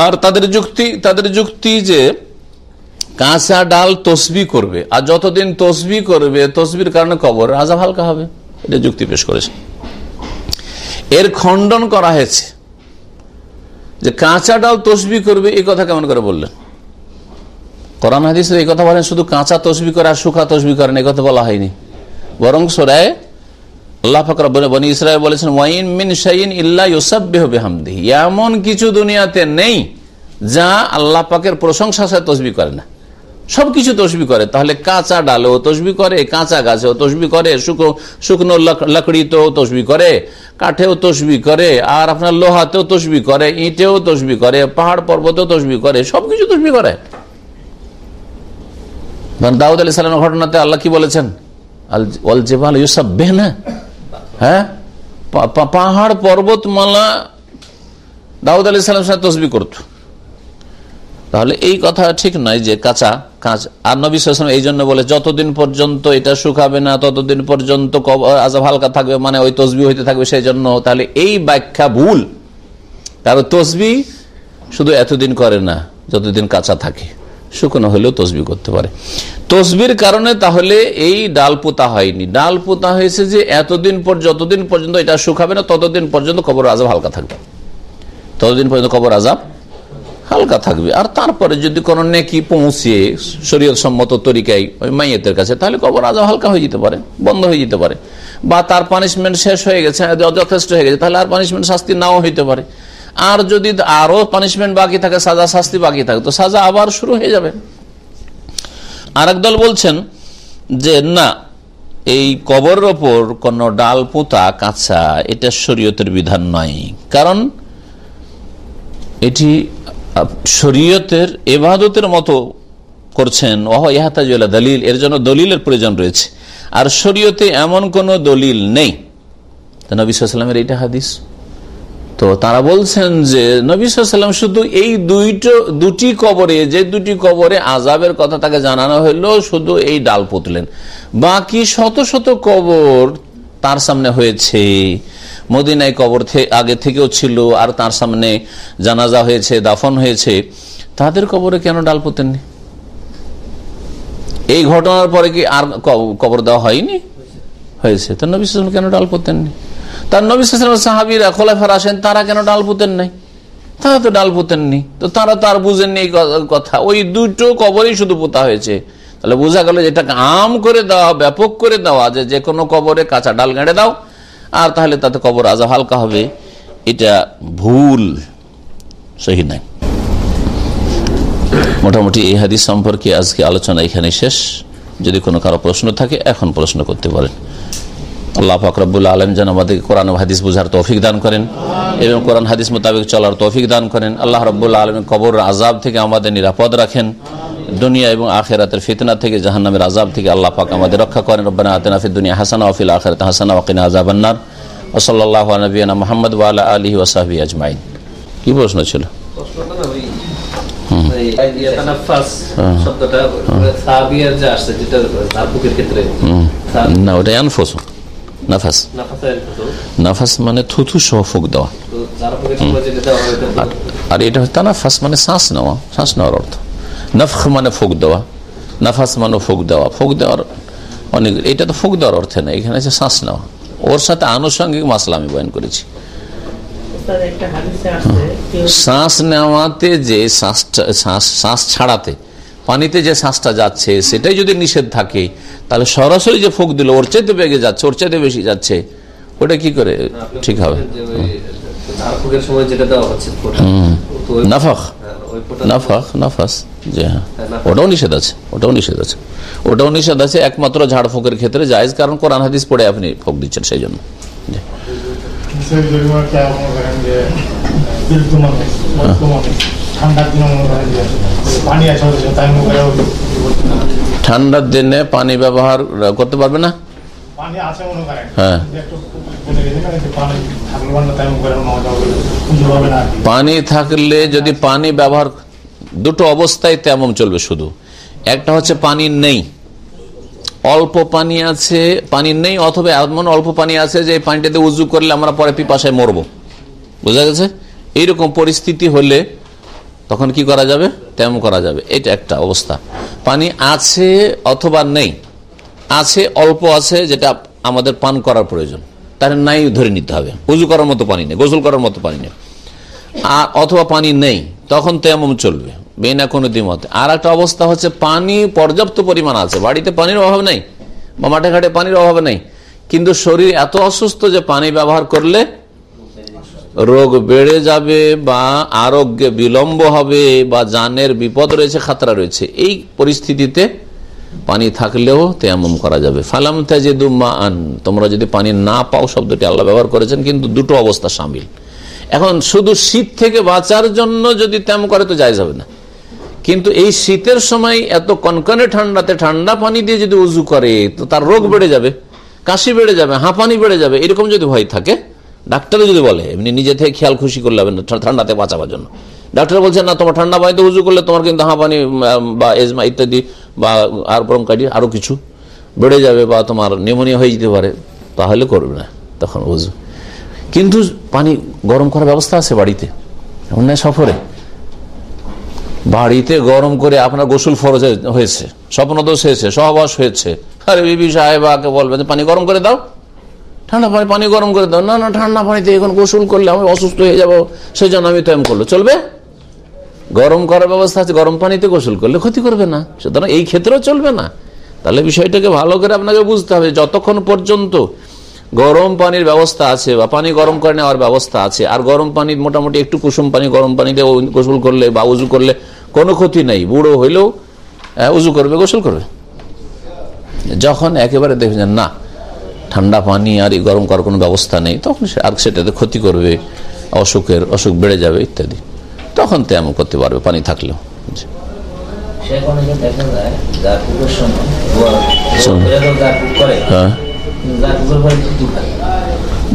আর তাদের যুক্তি তাদের যুক্তি যে কাঁচা ডাল তসবি করবে, আর যতদিন তসবি করবে, তসবির কারণে কবর, রাজা হালকা হবে, এটা যুক্তি পেশ করেছে। এর খণ্ডন করা হয়েছে যে কাঁচা ডাল তসবি করবে, এই কথা কেমন করে বললেন? কোরআন হাদিস এই কথা বলেন, শুধু কাঁচা তসবি করে আর শুকা তসবি করেন এই কথা বলা হয়নি। বরং সোরায় আল্লাহ ফাকর বনি ইসরায়েল বলেছেন, ওয়াইন মিন শাইন ইল্লা ইউসাব্বিহ বিহামদিহি। এমন কিছু দুনিয়াতে নেই যা আল্লাহ পাকের প্রশংসা সে তসবি করে না। সবকিছু তসবি করে। তাহলে কাঁচা ডালেও তসবি করে, কাঁচা গাছেও তসবি করে শুকনো লাকড়িতেও তসবি করে, কাঠেও তসবি করে, আর আপনার লোহাতেও তসবি করে, ইটেও তসবি করে, পাহাড় পর্বতেও তসবি করে, সবকিছু তসবি করে। দাউদ আলী সালামের ঘটনাতে আল্লাহ কি বলেছেন? আল জেবাল ইউসাব বেহনা হ্যাঁ? পাহাড় পর্বতমালা দাউদ আলি সালাম সাথে তসবি করত। তাহলে এই কথা ঠিক নয় যে কাঁচা কাঁচ। আর নবী সালাম এই জন্য বলে, যতদিন পর্যন্ত এটা শুকাবে না, ততদিন পর্যন্ত আজাব হালকা থাকবে মানে ওই তসবি হইতে থাকবে সেই জন্য তাহলে এই ব্যাখ্যা ভুল। কারণ তসবি শুধু এতদিন করে না, যতদিন কাঁচা থাকে। শুকনো হলেও তসবি করতে পারে। তসবির কারণে তাহলে এই ডাল পোতা হয়নি। ডাল পোতা হয়েছে যে এতদিন পর, যতদিন পর্যন্ত এটা শুকাবে না, ততদিন পর্যন্ত কবর আজাব হালকা থাকবে। ততদিন পর্যন্ত কবর আজাব হালকা থাকবে। আর তারপরে যদি কোনো নেকি পৌঁছে শরীর সম্মত তরিকায় ওই মাইয়েতের কাছে, তাহলে কবর আজাব হালকা হয়ে যেতে পারে, বন্ধ হয়ে যেতে পারে। বা তার পানিশমেন্ট শেষ হয়ে গেছে, যথেষ্ট হয়ে গেছে, তাহলে আর পানিশমেন্ট শাস্তি নাও হইতে পারে। আর যদি আরও পানিশমেন্ট বাকি থাকে, সাজা শাস্তি বাকি থাকে, তো সাজা আবার শুরু হয়ে যাবে। আর দল বলছেন যে, না, এই কবরের ওপর কোন ডাল, পোতা, কাঁচা, এটা শরীয়তের বিধান নয়। কারণ এটি শরীয়তের এবাদতের মতো করছেন। ওহ ইহাতাজুল্লাহ দলিল, এর জন্য দলিলের প্রয়োজন রয়েছে। আর শরীয়তে এমন কোন দলিল নেই। নবী সাল্লামের এইটা হাদিস। তো তারা বলছেন যে নবীলাম শুধু এই দুইটো, দুটি কবরে, যে দুটি কবরে আজাবের কথা তাকে জানানো হলো, শুধু এই ডাল পুতলেন। বাকি শত শত কবর তার সামনে হয়েছে। মদিনায় কবর আগে থেকেও ছিল, আর তার সামনে জানাজা হয়েছে, দাফন হয়েছে। তাদের কবরে কেন ডাল পুতেননি? এই ঘটনার পরে কি আর কবর দেওয়া হয়নি? হয়েছে। তো নবী কেন ডাল পুতেননি? তার নবী সাহাবিরা, খোলাফার আসেন, তারা কেন ডাল পুতেন নাই? তারা তো ডাল পুতেননি। তো তারা তো আর বুঝেননি কথা। ওই দুটো কবরই শুধু পোতা হয়েছে। তাহলে বোঝা গেল যেটাকে আম করে দেওয়া, ব্যাপক করে দেওয়া যে যে কোনো কবরে কাঁচা ডাল গেঁড়ে দাও, আর তাহলে তাতে কবর আজা হালকা হবে। এটা ভুল। সহি নাই। মোটামুটি এই হাদিস সম্পর্কে আজকে আলোচনা এখানে শেষ। যদি কোনো কারও প্রশ্ন থাকে, এখন প্রশ্ন করতে পারেন। আল্লাহ ফাকরাবুল্লা আলম যেন আমাদেরকে কোরআন হাদিস বুঝার তৌফিক দান করেন এবং কোরআন হাদিস মোতাবেক চলার তৌফিক দান করেন। আল্লাহ রব্বুল্লা আলম কবর আজাব থেকে আমাদের নিরাপদ রাখেন। দুনিয়া এবং আখেরাতের ফিতনা থেকে জাহান্নামের আজাব থেকে আল্লাহ পাক আমাদের রক্ষা করেন। রব্বানা আতেনাফি দুনিয়া হাসানা ওফিল আখেরাত হাসানা ওয়াকিনা আজাবান্নার ওসল্লাহ নবীনা মোহাম্মদ ওয়ালা আলী ওসাহাবি আজমাইন। কি প্রশ্ন ছিল? না ওটা আনফোস নাফাস। নাফাস মানে থুথু সহ ফুক দেওয়া। আর এটা হচ্ছে নাফাস মানে শ্বাস নেওয়া শ্বাস নেওয়ার অর্থ। নফ মানে ফুক দেওয়া। নাফাস মানে ফুক দেওয়া। ফুক দেওয়ার অনেক এটা তো ফুক দেওয়ার অর্থে না এখানে আছে শ্বাস নেওয়া। ওর সাথে আনুষঙ্গিক মাসলা আমি বয়ন করেছি। শ্বাস নেওয়াতে যে শ্বাসটা শ্বাস ছাড়াতে পানিতে যে শ্বাসটা যাচ্ছে সেটাই যদি নিষেধ থাকে তাহলে সরাসরি যে ফুক দিল ওর চাইতে বেগে যাচ্ছে ওর চাইতে বেশি যাচ্ছে ওটা কি করে ঠিক হবে? নাফাক নাফাক নাফাস জি হ্যাঁ। ওটাও নিষেধ আছে ওটাও নিষেধ আছে। ওটাও নিষেধ আছে একমাত্র ঝাড় ফুকের ক্ষেত্রে জায়েজ কারণ কোরআন হাদিস পড়ে আপনি ফুক দিচ্ছেন সেই জন্য। ঠান্ডার দিনে পানি ব্যবহার করতে পারবে না? হ্যাঁ। পানি থাকলে যদি পানি ব্যবহার, দুটো অবস্থায় তেমন চলবে শুধু। একটা হচ্ছে পানি নেই। অল্প পানি আছে, পানি নেই, অথবা এমন অল্প পানি আছে যে পানিটাতে উজু করলে আমরা পরে পিপাসায় মরবো। বোঝা গেছে? এইরকম পরিস্থিতি হলে তখন কি করা যাবে? তেমন করা যাবে। এটা একটা অবস্থা। পানি আছে অথবা নেই। আছে, অল্প আছে, যেটা আমাদের পান করার প্রয়োজন। তার নাই ধরে নিতে হবে। উজু করার মতো পানি নেই, গোসল করার মতো পানি নেই। আর অথবা পানি নেই, তখন তেমন চলবে। বেনা কোনো দ্বিমতে। আর একটা অবস্থা হচ্ছে, পানি পর্যাপ্ত পরিমাণ আছে। বাড়িতে পানির অভাব নেই, বা মাঠে ঘাটে পানির অভাব নেই। কিন্তু শরীর এত অসুস্থ যে পানি ব্যবহার করলে রোগ বেড়ে যাবে বা আরোগ্যে বিলম্ব হবে বা জানের বিপদ রয়েছে, খাতরা রয়েছে, এই পরিস্থিতিতে পানি থাকলেও তেমন করা যাবে। ফালাম তাজেদুম্মা আন তোমরা যদি পানি না পাও, শব্দটি আল্লাহ ব্যবহার করেছেন, কিন্তু দুটো অবস্থা সামিল। এখন শুধু শীত থেকে বাঁচার জন্য যদি তেম করে তো যায় যাবে না। কিন্তু এই শীতের সময় এত কনকনে ঠান্ডাতে ঠান্ডা পানি দিয়ে যদি উজু করে, তো তার রোগ বেড়ে যাবে, কাশি বেড়ে যাবে, হাঁপানি বেড়ে যাবে, এরকম যদি ভয় থাকে ডাক্তারও যদি বলে, এমনি নিজে থেকে খেয়াল খুশি করলে হবে না ঠান্ডাতে বাঁচাবার জন্য। ডাক্তার বলছেন, না, তোমার ঠান্ডা পানিতে উজু করলে তোমার কিন্তু হাঁপানি বা এজমা ইত্যাদি, বা আর ব্রঙ্কাইটি আরও কিছু বেড়ে যাবে বা তোমার নিউমোনিয়া হয়ে যেতে পারে। তাহলে করবে না। তখন উজু কিন্তু পানি গরম করার ব্যবস্থা আছে বাড়িতে, অন্যায় সফরে। বাড়িতে গরম করে আপনার গোসল ফরজ হয়েছে, স্বপ্নদোষ হয়েছে, সহবাস হয়েছে। আরে বিবি সাহেবাকে বলবেন পানি গরম করে দাও। ঠান্ডা পানি পানি গরম করে দাও। না না, ঠান্ডা পানিতে এখন গোসল করলে আমি অসুস্থ হয়ে যাব সেই জন্য আমি তৈম করল চলবে? গরম করার ব্যবস্থা আছে, গরম পানিতে গোসল করলে ক্ষতি করবে না। সুতরাং এই ক্ষেত্রেও চলবে না। তাহলে বিষয়টাকে ভালো করে আপনাকে বুঝতে হবে, যতক্ষণ পর্যন্ত গরম পানির ব্যবস্থা আছে বা পানি গরম করে নেওয়ার ব্যবস্থা আছে, আর গরম পানি মোটামুটি একটু কুসুম পানি গরম পানিতে গোসল করলে বা উজু করলে কোনো ক্ষতি নেই। বুড়ো হইলেও উজু করবে, গোসল করবে। যখন একেবারে দেখবেন না ঠান্ডা পানি আর গরম করার কোনো ব্যবস্থা নেই তখন আর সেটাতে ক্ষতি করবে অসুখের অসুখ বেড়ে যাবে ইত্যাদি। তখন তেমন করতে পারবে পানি থাকলেও। হ্যাঁ।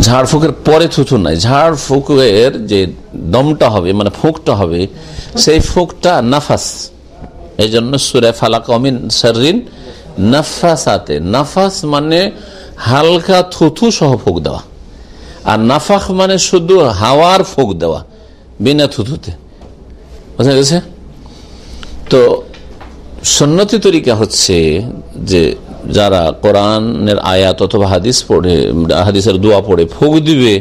ঝাড়ফুঁকের পরে থুথু নাই ঝাড় ঝাড়ফুঁকের যে দমটা হবে মানে ফুঁকটা হবে সেই ফুঁকটা নাফাস। এই জন্য সুরে ফালাক অমিন সারিন নাফাসাতে। নাফাস মানে হালকা থুথু সহ ফুক দেওয়া। আর নাফাক মানে শুধু হাওয়ার ফুক দেওয়া, বিনা থুথুতে। বোঝা গেছে? তো সন্ন্যতি তরিকা হচ্ছে যে যারা কোরআনের আয়াত অথবা হাদিস পড়ে, হাদিসের দোয়া পড়ে, ফুক দিবে,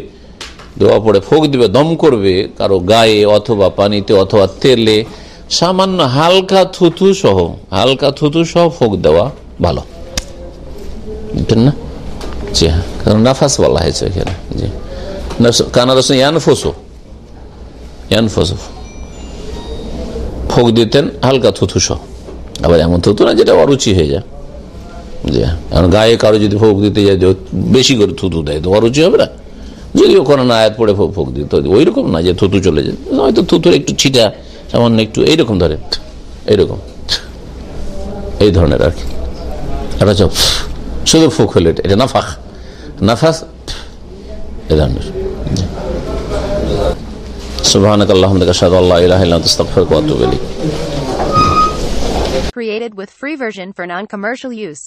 দোয়া পড়ে, ফুক দিবে, দম করবে, কারও গায়ে অথবা পানিতে অথবা তেলে সামান্য হালকা থুথু সহ, হালকা থুথু সহ ফুক দেওয়া ভালো। না? জি হ্যাঁ। কারণ নাফাস বলা হয়েছে এখানে, জি। কানা রসুন ইয়ানফোসো ইয়ানফোসো। ফোক দিতেন, হালকা থুথু সহ। আবার এমন থুতু না যেটা অরুচি হয়ে যায়। জি কারণ গায়ে কারও যদি ফোক দিতে যায় বেশি করে থুতু দেয়, তো অরুচি হবে না। যদিও কোনো না আয়াত পড়ে ফোক দিতে ওই রকম না যে থুতু চলে যায়। হয়তো থুতুর একটু ছিটা, সামান্য একটু, এইরকম ধরে। এইরকম। এই ধরনের আর কি। এটা চপ শুধু ফুক হলে এটা নাফাক নাফাস এ ধরনের সুবহানাক আল্লাহুম্মা আশহাদু আল্লা ইলাহা ইল্লা আনতা আস্তাগফিরুকা ওয়া আতুবু ইলাইক Created with free version for non-commercial use.